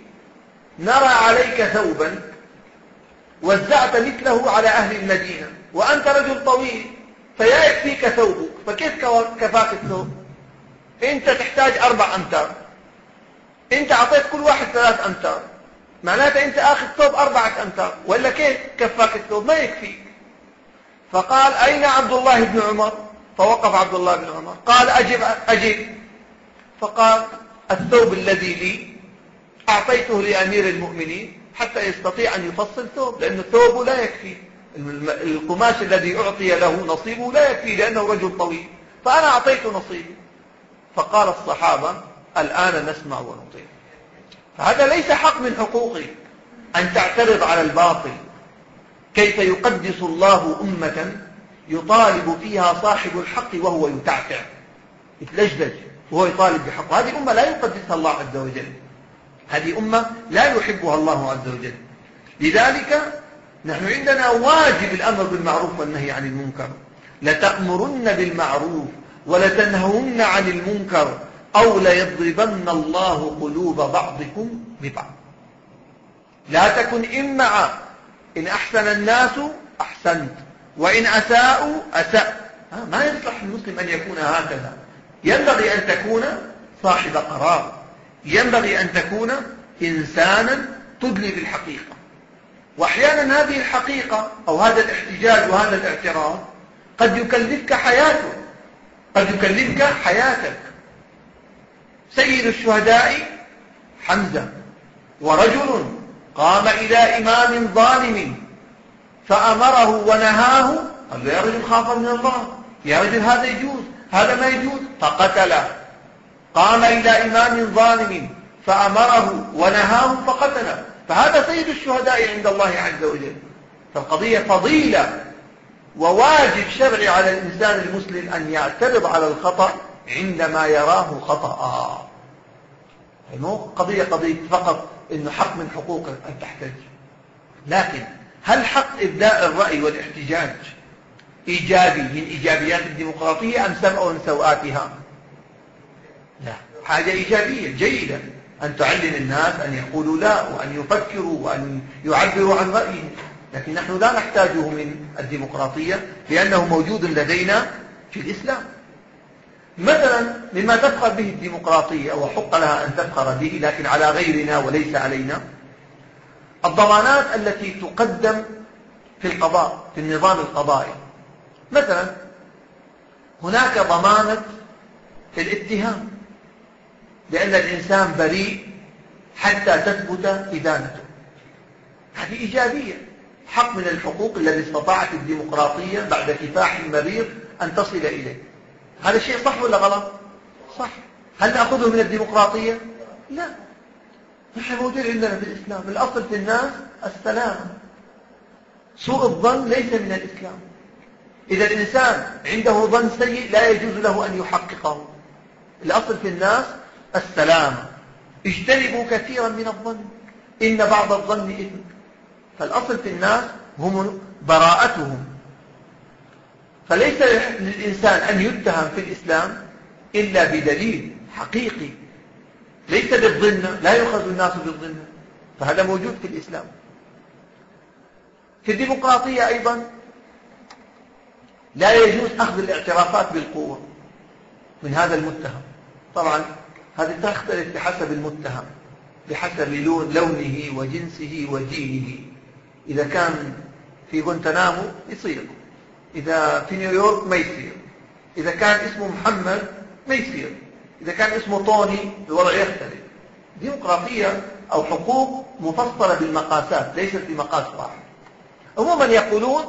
نرى عليك ثوبا وزعت مثله على أهل المدينة وأنت رجل طويل فيا يكفيك ثوبك. فكيف كفاك الثوب؟ أنت تحتاج أربع أمتار. أنت أعطيت كل واحد ثلاث أمتار. معناته أنت أخذ ثوب أربعة أمتار ولا كيف؟ كفاك الثوب ما يكفي فقال أين عبد الله بن عمر؟ فوقف عبد الله بن عمر. قال أجب أجب فقال الثوب الذي لي أعطيته لأمير المؤمنين حتى يستطيع أن يفصل ثوب لأن ثوبه لا يكفي. القماش الذي أعطي له نصيبه لا يكفي لأنه رجل طويل. فأنا أعطيته نصيبي. فقال الصحابة الآن نسمع ونطيع. فهذا ليس حق من حقوقي أن تعترض على الباطل. كيف يقدس الله أمة يطالب فيها صاحب الحق وهو يتعتع يتلجلج وهو يطالب بحقه هذه أمة لا يقدسها الله عز وجل. هذه أمة لا يحبها الله عز وجل. لذلك نحن عندنا واجب الأمر بالمعروف والنهي عن المنكر. لتأمرن بالمعروف ولتنهون عن المنكر. أو ليضربن الله قلوب بعضكم ببعض. لا تكن إمعا إن أحسن الناس أحسنت. وإن أساءوا أساء. ما يصلح المسلم أن يكون هكذا. ينبغي أن تكون صاحب قرار. ينبغي أن تكون إنسانا تدلي بالحقيقة. وأحيانا هذه الحقيقة أو هذا الاحتجاج وهذا الاعتراض قد يكلفك حياته. قد يكلفك حياتك. سيد الشهداء حمزة ورجل قام إلى إمام ظالم فأمره ونهاه قال له يا رجل خاف من الله يا رجل هذا يجوز هذا ما يجوز فقتله قام إلى إمام ظالم فأمره ونهاه فقتله فهذا سيد الشهداء عند الله عز وجل. فالقضية فضيلة وواجب شرعي على الإنسان المسلم أن يعترض على الخطأ عندما يراه خطأ. مو قضية قضية فقط إنه حق من حقوقك أن تحتج. لكن هل حق إبداء الرأي والاحتجاج إيجابي من إيجابيات الديمقراطية أم سبع من سوآتها؟ لا. حاجة إيجابية جيدة. أن تعلم الناس أن يقولوا لا وأن يفكروا وأن يعبروا عن رأيهم. لكن نحن لا نحتاجه من الديمقراطية لأنه موجود لدينا في الإسلام. مثلا مما تفخر به الديمقراطية وحق لها أن تفخر به لكن على غيرنا وليس علينا الضمانات التي تقدم في القضاء في النظام القضائي. مثلا هناك ضمانة الاتهام لأن الإنسان بريء حتى تثبت إدانته. هذه إيجابية. حق من الحقوق الذي استطاعت الديمقراطية بعد كفاح مريض أن تصل إليه. هذا شيء صح ولا غلط؟ صح. هل نأخذه من الديمقراطية؟ لا. نحن موجود عندنا في الإسلام. الأصل في الناس السلام. سوء الظن ليس من الإسلام. إذا الإنسان عنده ظن سيء لا يجوز له أن يحققه. الأصل في الناس السلام. اجتنبوا كثيرا من الظن. إن بعض الظن إثم. فالأصل في الناس هم براءتهم. فليس للإنسان أن يتهم في الإسلام إلا بدليل حقيقي. ليس بالظن لا يؤخذ الناس بالظن. فهذا موجود في الإسلام. في الديمقراطية أيضا لا يجوز أخذ الاعترافات بالقوة من هذا المتهم. طبعا هذه تختلف بحسب المتهم بحسب لونه وجنسه ودينه إذا كان في غونتنامو يصير. إذا في نيويورك ما يصير. إذا كان اسمه محمد ما يصير. إذا كان اسمه طوني الوضع يختلف. ديمقراطية أو حقوق مفصلة بالمقاسات ليست بمقاس واحد. عموما يقولون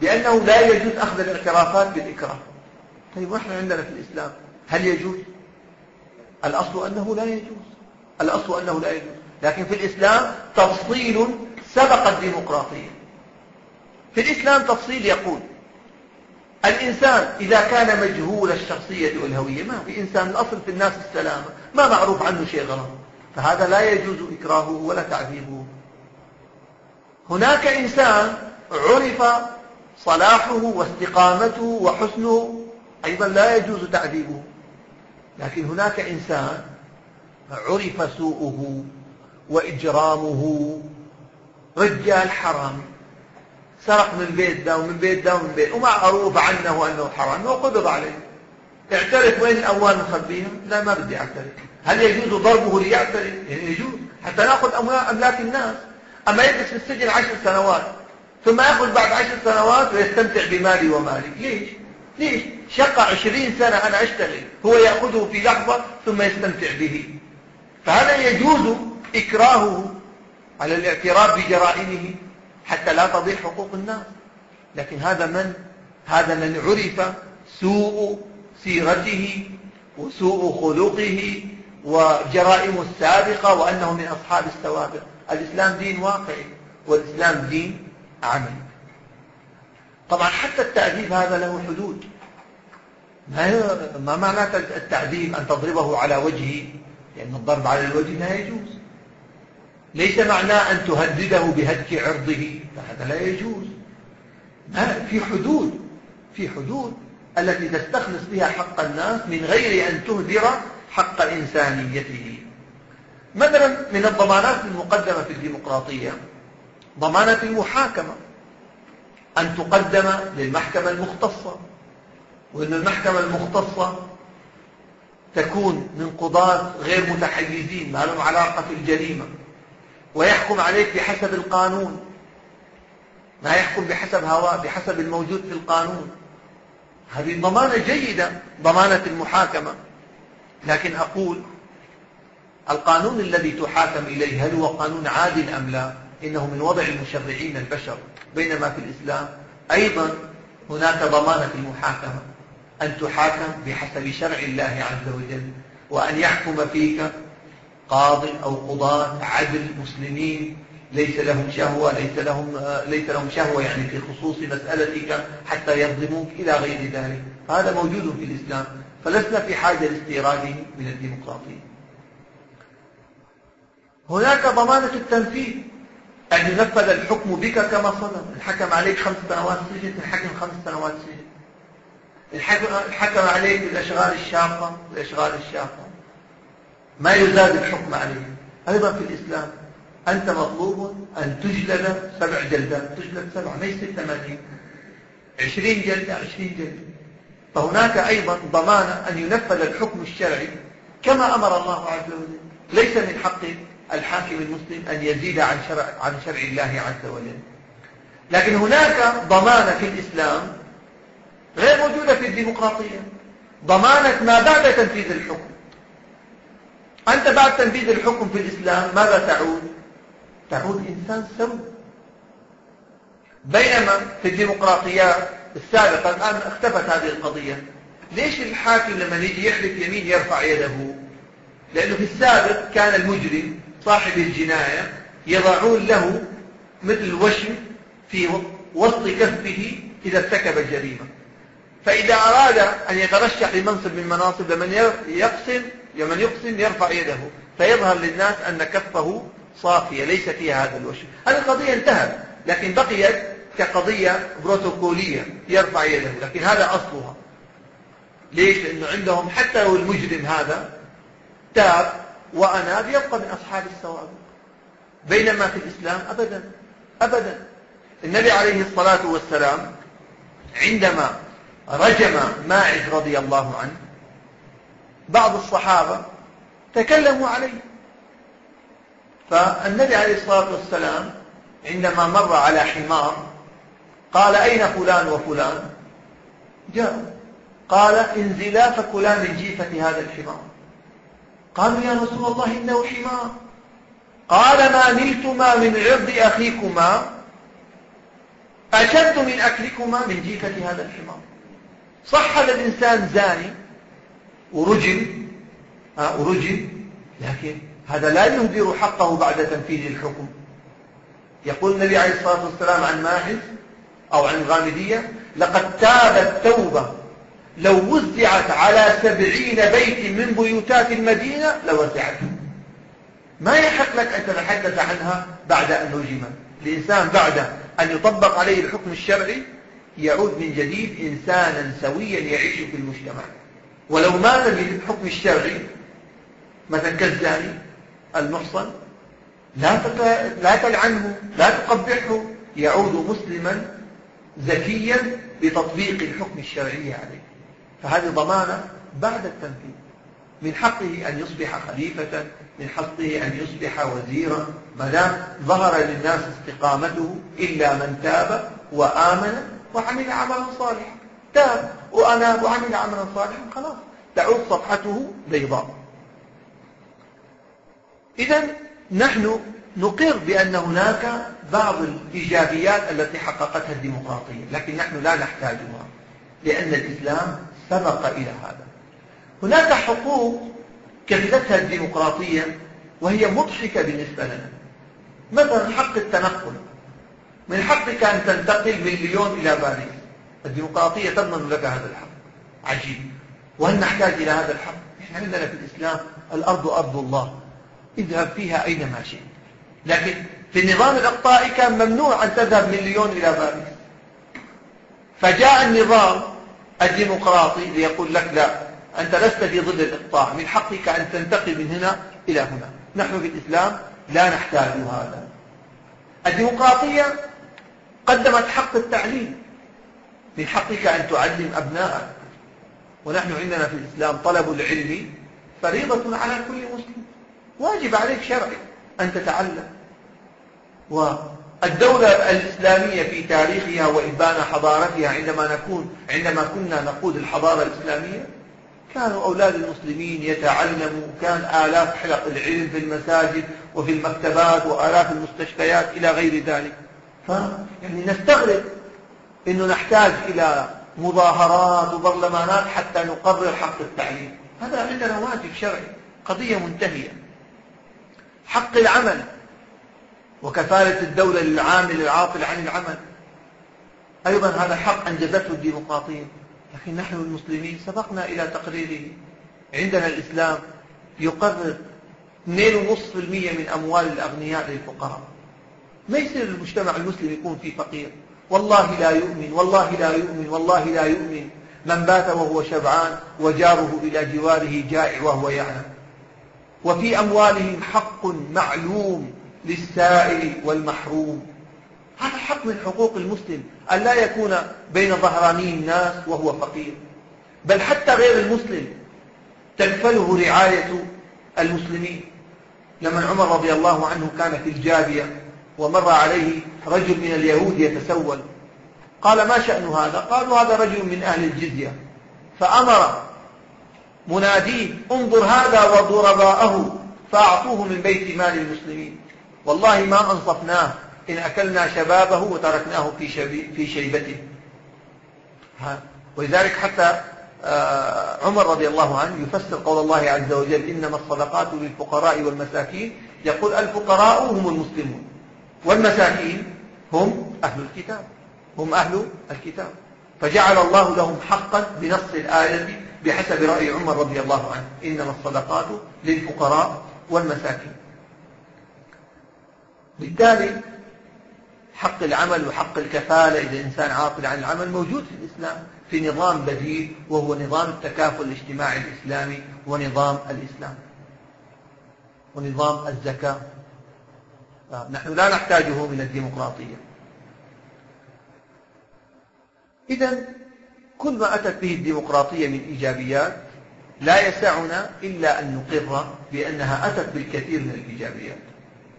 بأنه لا يجوز أخذ الاعترافات بالإكراه. طيب ونحن عندنا في الإسلام هل يجوز؟ الأصل أنه لا يجوز. الأصل أنه لا يجوز. لكن في الإسلام تفصيل سبق الديمقراطية. في الإسلام تفصيل يقول الإنسان إذا كان مجهول الشخصية والهوية ما في إنسان الأصل في الناس السلامة ما معروف عنه شيء غلط. فهذا لا يجوز إكراهه ولا تعذيبه. هناك إنسان عرف صلاحه واستقامته وحسنه أيضا لا يجوز تعذيبه. لكن هناك إنسان عرف سوءه وإجرامه رجال حرام. سرق من بيت ده ومن بيت ده ومن بيت ومعروف عنه أنه حرام وقبض عليه. اعترف وين الأموال مخبيها لا ما بدي أعترف. هل يجوز ضربه ليعترف؟ يعني يجوز. حتى نأخذ أملاك الناس. أما يجلس في السجن عشر سنوات ثم يأخذ بعد عشر سنوات ويستمتع بمالي ومالي. ليش؟ ليش؟ شقى عشرين سنة أنا أشتغل هو يأخذه في لحظة ثم يستمتع به. فهذا يجوز إكراهه على الاعتراف بجرائمه. حتى لا تضيع حقوق الناس. لكن هذا من؟ هذا من عرف سوء سيرته وسوء خلقه وجرائم السابقة وأنه من أصحاب السوابق. الإسلام دين واقعي والإسلام دين عملي طبعا حتى التأديب هذا له حدود. ما ما معنى التعذيب؟ أن تضربه على وجهه لأن الضرب على الوجه لا يجوز. ليس معناه أن تهدده بهتك عرضه؟ فهذا لا يجوز. في حدود في حدود التي تستخلص بها حق الناس من غير أن تهدر حق إنسانيته. مثلا من الضمانات المقدمة في الديمقراطية ضمانة المحاكمة أن تقدم للمحكمة المختصة. وأن المحكمة المختصة تكون من قضاة غير متحيزين ما لهم علاقة في الجريمة. ويحكم عليك بحسب القانون. ما يحكم بحسب هواه بحسب الموجود في القانون. هذه ضمانة جيدة ضمانة المحاكمة. لكن أقول القانون الذي تحاكم إليه هل هو قانون عادل أم لا؟ إنه من وضع المشرعين البشر. بينما في الإسلام أيضا هناك ضمانة المحاكمة. أن تحاكم بحسب شرع الله عز وجل وأن يحكم فيك قاضي أو قضاة عدل مسلمين ليس لهم شهوة ليس لهم, ليس لهم شهوة يعني في خصوص مسألتك حتى يظلموك إلى غير ذلك. هذا موجود في الإسلام. فلسنا في حاجة لاستيراده من الديمقراطية. هناك ضمانة التنفيذ. أن ينفذ الحكم بك كما صدر. الحكم عليك خمس سنوات سجن الحكم خمس سنوات سجن. الحكم عليك بالأشغال الشاقة بالأشغال الشاقة. ما يزاد الحكم عليه. أيضا في الإسلام أنت مطلوب أن تجلد سبع جلدات. تجلد سبع يصير ثمانين. عشرين جلدة عشرين جلدة. فهناك أيضا ضمانة أن ينفذ الحكم الشرعي كما أمر الله عز وجل. ليس من حق الحاكم المسلم أن يزيد عن شرع, عن شرع الله عز وجل. لكن هناك ضمانة في الإسلام غير موجودة في الديمقراطية. ضمانة ما بعد تنفيذ الحكم. أنت بعد تنفيذ الحكم في الإسلام ماذا تعود؟ تعود إنسان سوي بينما في الديمقراطيات السابقة الآن اختفت هذه القضية. ليش الحاكم لما يجي يحلف يمين يرفع يده؟ لأنه في السابق كان المجرم صاحب الجناية يضعون له مثل وشم في وسط كفه إذا ارتكب الجريمة. فإذا أراد أن يترشح لمنصب من مناصب لمن يقسم لمن يقسم يرفع يده فيظهر للناس أن كفه صافية ليس فيها هذا الوشم هذه القضية انتهت لكن بقيت كقضية بروتوكولية يرفع يده لكن هذا أصلها. ليش؟ لأنه عندهم حتى لو المجرم هذا تاب وأناب يبقى من أصحاب السوابق بينما في الإسلام أبدا أبدا. النبي عليه الصلاة والسلام عندما رجم ماعز رضي الله عنه بعض الصحابة تكلموا عليه. فالنبي عليه الصلاة والسلام عندما مر على حمار قال أين فلان وفلان؟ جاء. قال انزلا فكلا من جيفة هذا الحمار. قالوا يا رسول الله إنه حمار. قال ما نلتما من عرض أخيكما. أشد من أكلكما من جيفة هذا الحمار. صح هذا الإنسان زاني؟ ورجم ورجم لكن هذا لا يهدر حقه بعد تنفيذ الحكم. يقول النبي عليه الصلاة والسلام عن ماحز أو عن غامدية لقد تابت توبة لو وزعت على سبعين بيت من بيوتات المدينة لوسعته ما يحق لك أن تتحدث عنها بعد أن نجم. الإنسان بعد أن يطبق عليه الحكم الشرعي يعود من جديد إنسانا سويا يعيش في المجتمع. ولو مات بالحكم الشرعي مثلا كالزاني المحصن لا لا تلعنه لا تقبحه يعود مسلما ذكيا بتطبيق الحكم الشرعي عليه. فهذه ضمانة بعد التنفيذ. من حقه أن يصبح خليفة من حقه أن يصبح وزيرا. ما دام ظهر للناس استقامته إلا من تاب وآمن وعمل عملا صالحا. تاب وأنا وعمل عملا صالحا خلاص. تعود صفحته بيضاء. إذا نحن نقر بأن هناك بعض الإيجابيات التي حققتها الديمقراطية لكن نحن لا نحتاجها لأن الإسلام سبق إلى هذا. هناك حقوق كفلتها الديمقراطية وهي مضحكة بالنسبة لنا. مثلا حق التنقل. من حقك أن تنتقل من ليون إلى باريس. الديمقراطية تضمن لك هذا الحق. عجيب. وهل نحتاج إلى هذا الحق؟ إحنا عندنا في الإسلام الأرض أرض الله. اذهب فيها أينما شئت. لكن في النظام الإقطاعي كان ممنوع أن تذهب من ليون إلى باريس. فجاء النظام الديمقراطي ليقول لك لا أنت لست في ظل الإقطاع. من حقك أن تنتقل من هنا إلى هنا. نحن في الإسلام لا نحتاج هذا. الديمقراطية قدمت حق التعليم. من حقك أن تعلم أبناءك. ونحن عندنا في الإسلام طلب العلم فريضة على كل مسلم. واجب عليك شرعي أن تتعلم. والدولة الإسلامية في تاريخها وإبان حضارتها عندما نكون عندما كنا نقود الحضارة الإسلامية كانوا أولاد المسلمين يتعلموا كان آلاف حلق العلم في المساجد وفي المكتبات وآلاف المستشفيات إلى غير ذلك. يعني نستغرب أنه نحتاج إلى مظاهرات وبرلمانات حتى نقرر حق التعليم. هذا عندنا واجب شرعي قضية منتهية. حق العمل. وكفالة الدولة للعامل العاطل عن العمل. أيضا هذا حق أنجزته الديمقراطية. لكن نحن المسلمين سبقنا إلى تقريره. عندنا الإسلام يقرر 2.5% من أموال الأغنياء للفقراء. ما يصير المجتمع المسلم يكون فيه فقير؟ والله لا يؤمن والله لا يؤمن والله لا يؤمن. من بات وهو شبعان وجاره إلى جواره جائع وهو يعلم. وفي أموالهم حق معلوم للسائل والمحروم. هذا حق من حقوق المسلم أن لا يكون بين ظهراني الناس وهو فقير. بل حتى غير المسلم تكفله رعاية المسلمين. لما عمر رضي الله عنه كان في الجابية ومر عليه رجل من اليهود يتسول. قال ما شأن هذا؟ قالوا هذا رجل من أهل الجزية. فأمر مناديه انظر هذا وضرباءه فأعطوه من بيت مال المسلمين. والله ما أنصفناه إن أكلنا شبابه وتركناه في, في شيبته. ولذلك حتى آه، عمر رضي الله عنه يفسر قول الله عز وجل إنما الصدقات للفقراء والمساكين. يقول الفقراء هم المسلمون. والمساكين هم أهل الكتاب هم أهل الكتاب. فجعل الله لهم حقا بنص الآية بحسب رأي عمر رضي الله عنه. إنما الصدقات للفقراء والمساكين. بالتالي حق العمل وحق الكفالة إذا إنسان عاطل عن العمل موجود في الإسلام في نظام بديل وهو نظام التكافل الاجتماعي الإسلامي ونظام الإسلام ونظام الزكاة. نحن لا نحتاجه من الديمقراطية. إذا كل ما أتت به الديمقراطية من إيجابيات لا يسعنا إلا أن نقر بأنها أتت بالكثير من الإيجابيات.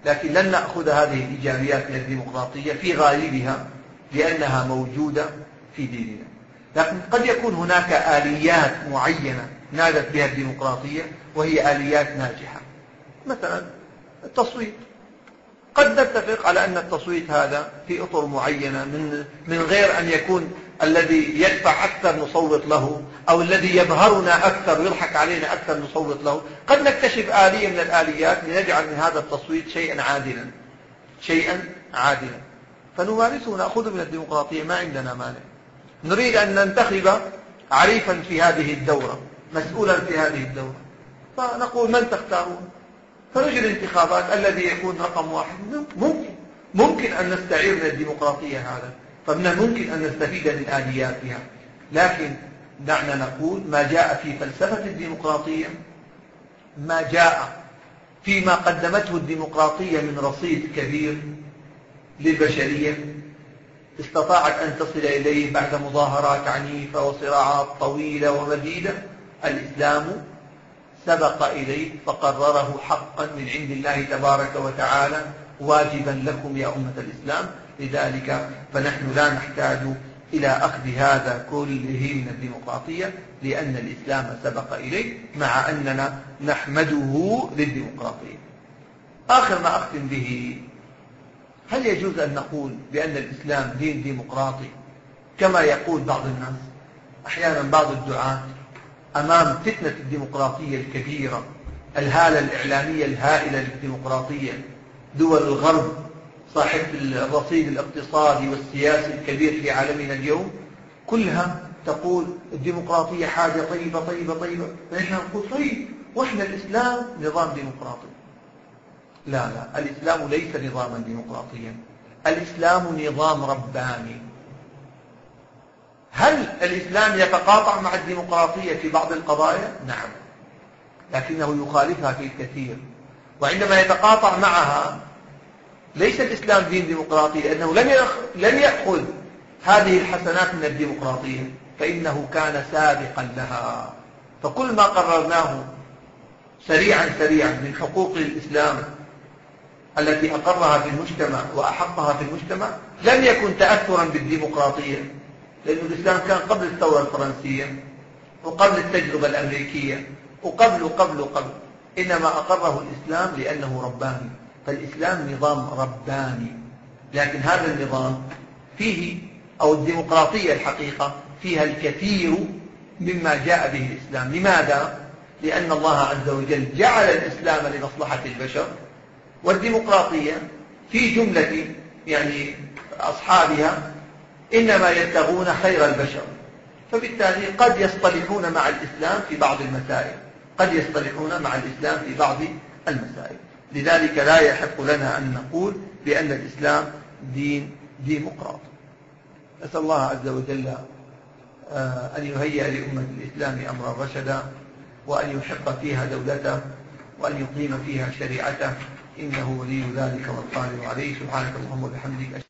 لكن لن نأخذ هذه الإيجابيات من الديمقراطية في غالبها لأنها موجودة في ديننا. لكن قد يكون هناك آليات معينة نادت بها الديمقراطية وهي آليات ناجحة. مثلا التصويت. قد نتفق على أن التصويت هذا في أطر معينة من, من غير أن يكون الذي يدفع أكثر نصوت له أو الذي يبهرنا أكثر ويضحك علينا أكثر نصوت له. قد نكتشف آلية من الآليات لنجعل من هذا التصويت شيئا عادلا. شيئا عادلا. فنمارسه ونأخذه من الديمقراطية. ما عندنا مانع. نريد أن ننتخب عريفا في هذه الدورة مسؤولا في هذه الدورة. فنقول من تختارون؟ فنجري الانتخابات الذي يكون رقم واحد. ممكن ممكن أن نستعير من الديمقراطية هذا. فمن الممكن أن نستفيد من آلياتها. لكن دعنا نقول ما جاء في فلسفة الديمقراطية ما جاء فيما قدمته الديمقراطية من رصيد كبير للبشرية استطاعت أن تصل إليه بعد مظاهرات عنيفة وصراعات طويلة ومديدة. الإسلام سبق إليه فقرره حقا من عند الله تبارك وتعالى واجبا لكم يا أمة الإسلام. لذلك فنحن لا نحتاج إلى أخذ هذا كله من الديمقراطية لأن الإسلام سبق إليه مع أننا نحمده للديمقراطية. آخر ما أختم به هل يجوز أن نقول بأن الإسلام دين ديمقراطي كما يقول بعض الناس؟ أحيانا بعض الدعاة أمام فتنة الديمقراطية الكبيرة الهالة الإعلامية الهائلة للديمقراطية دول الغرب صاحب الرصيد الاقتصادي والسياسي الكبير في عالمنا اليوم كلها تقول الديمقراطية حاجة طيبة طيبة طيبة. فنحن نقول طيب وإحنا الإسلام نظام ديمقراطي. لا لا الإسلام ليس نظاما ديمقراطيا الإسلام نظام رباني. هل الإسلام يتقاطع مع الديمقراطية في بعض القضايا؟ نعم. لكنه يخالفها في الكثير. وعندما يتقاطع معها ليس الإسلام دين ديمقراطي لأنه لم يأخذ هذه الحسنات من الديمقراطية فإنه كان سابقا لها. فكل ما قررناه سريعا سريعا من حقوق الإسلام التي أقرها في المجتمع وأحقها في المجتمع لم يكن تأثرا بالديمقراطية. لأن الإسلام كان قبل الثورة الفرنسية وقبل التجربة الأمريكية وقبل وقبل وقبل إنما أقره الإسلام لأنه رباني. فالإسلام نظام رباني. لكن هذا النظام فيه أو الديمقراطية الحقيقة فيها الكثير مما جاء به الإسلام. لماذا؟ لأن الله عز وجل جعل الإسلام لمصلحة البشر والديمقراطية في جملة يعني أصحابها إنما يبتغون خير البشر. فبالتالي قد يصطلحون مع الإسلام في بعض المسائل. قد يصطلحون مع الإسلام في بعض المسائل. لذلك لا يحق لنا أن نقول بأن الإسلام دين ديمقراطي نسأل الله عز وجل آه، أن يهيئ لأمة الإسلام أمرا رشدا وأن يحق فيها دولته وأن يقيم فيها شريعته. إنه ولي ذلك والقادر عليه. سبحانك اللهم وبحمدك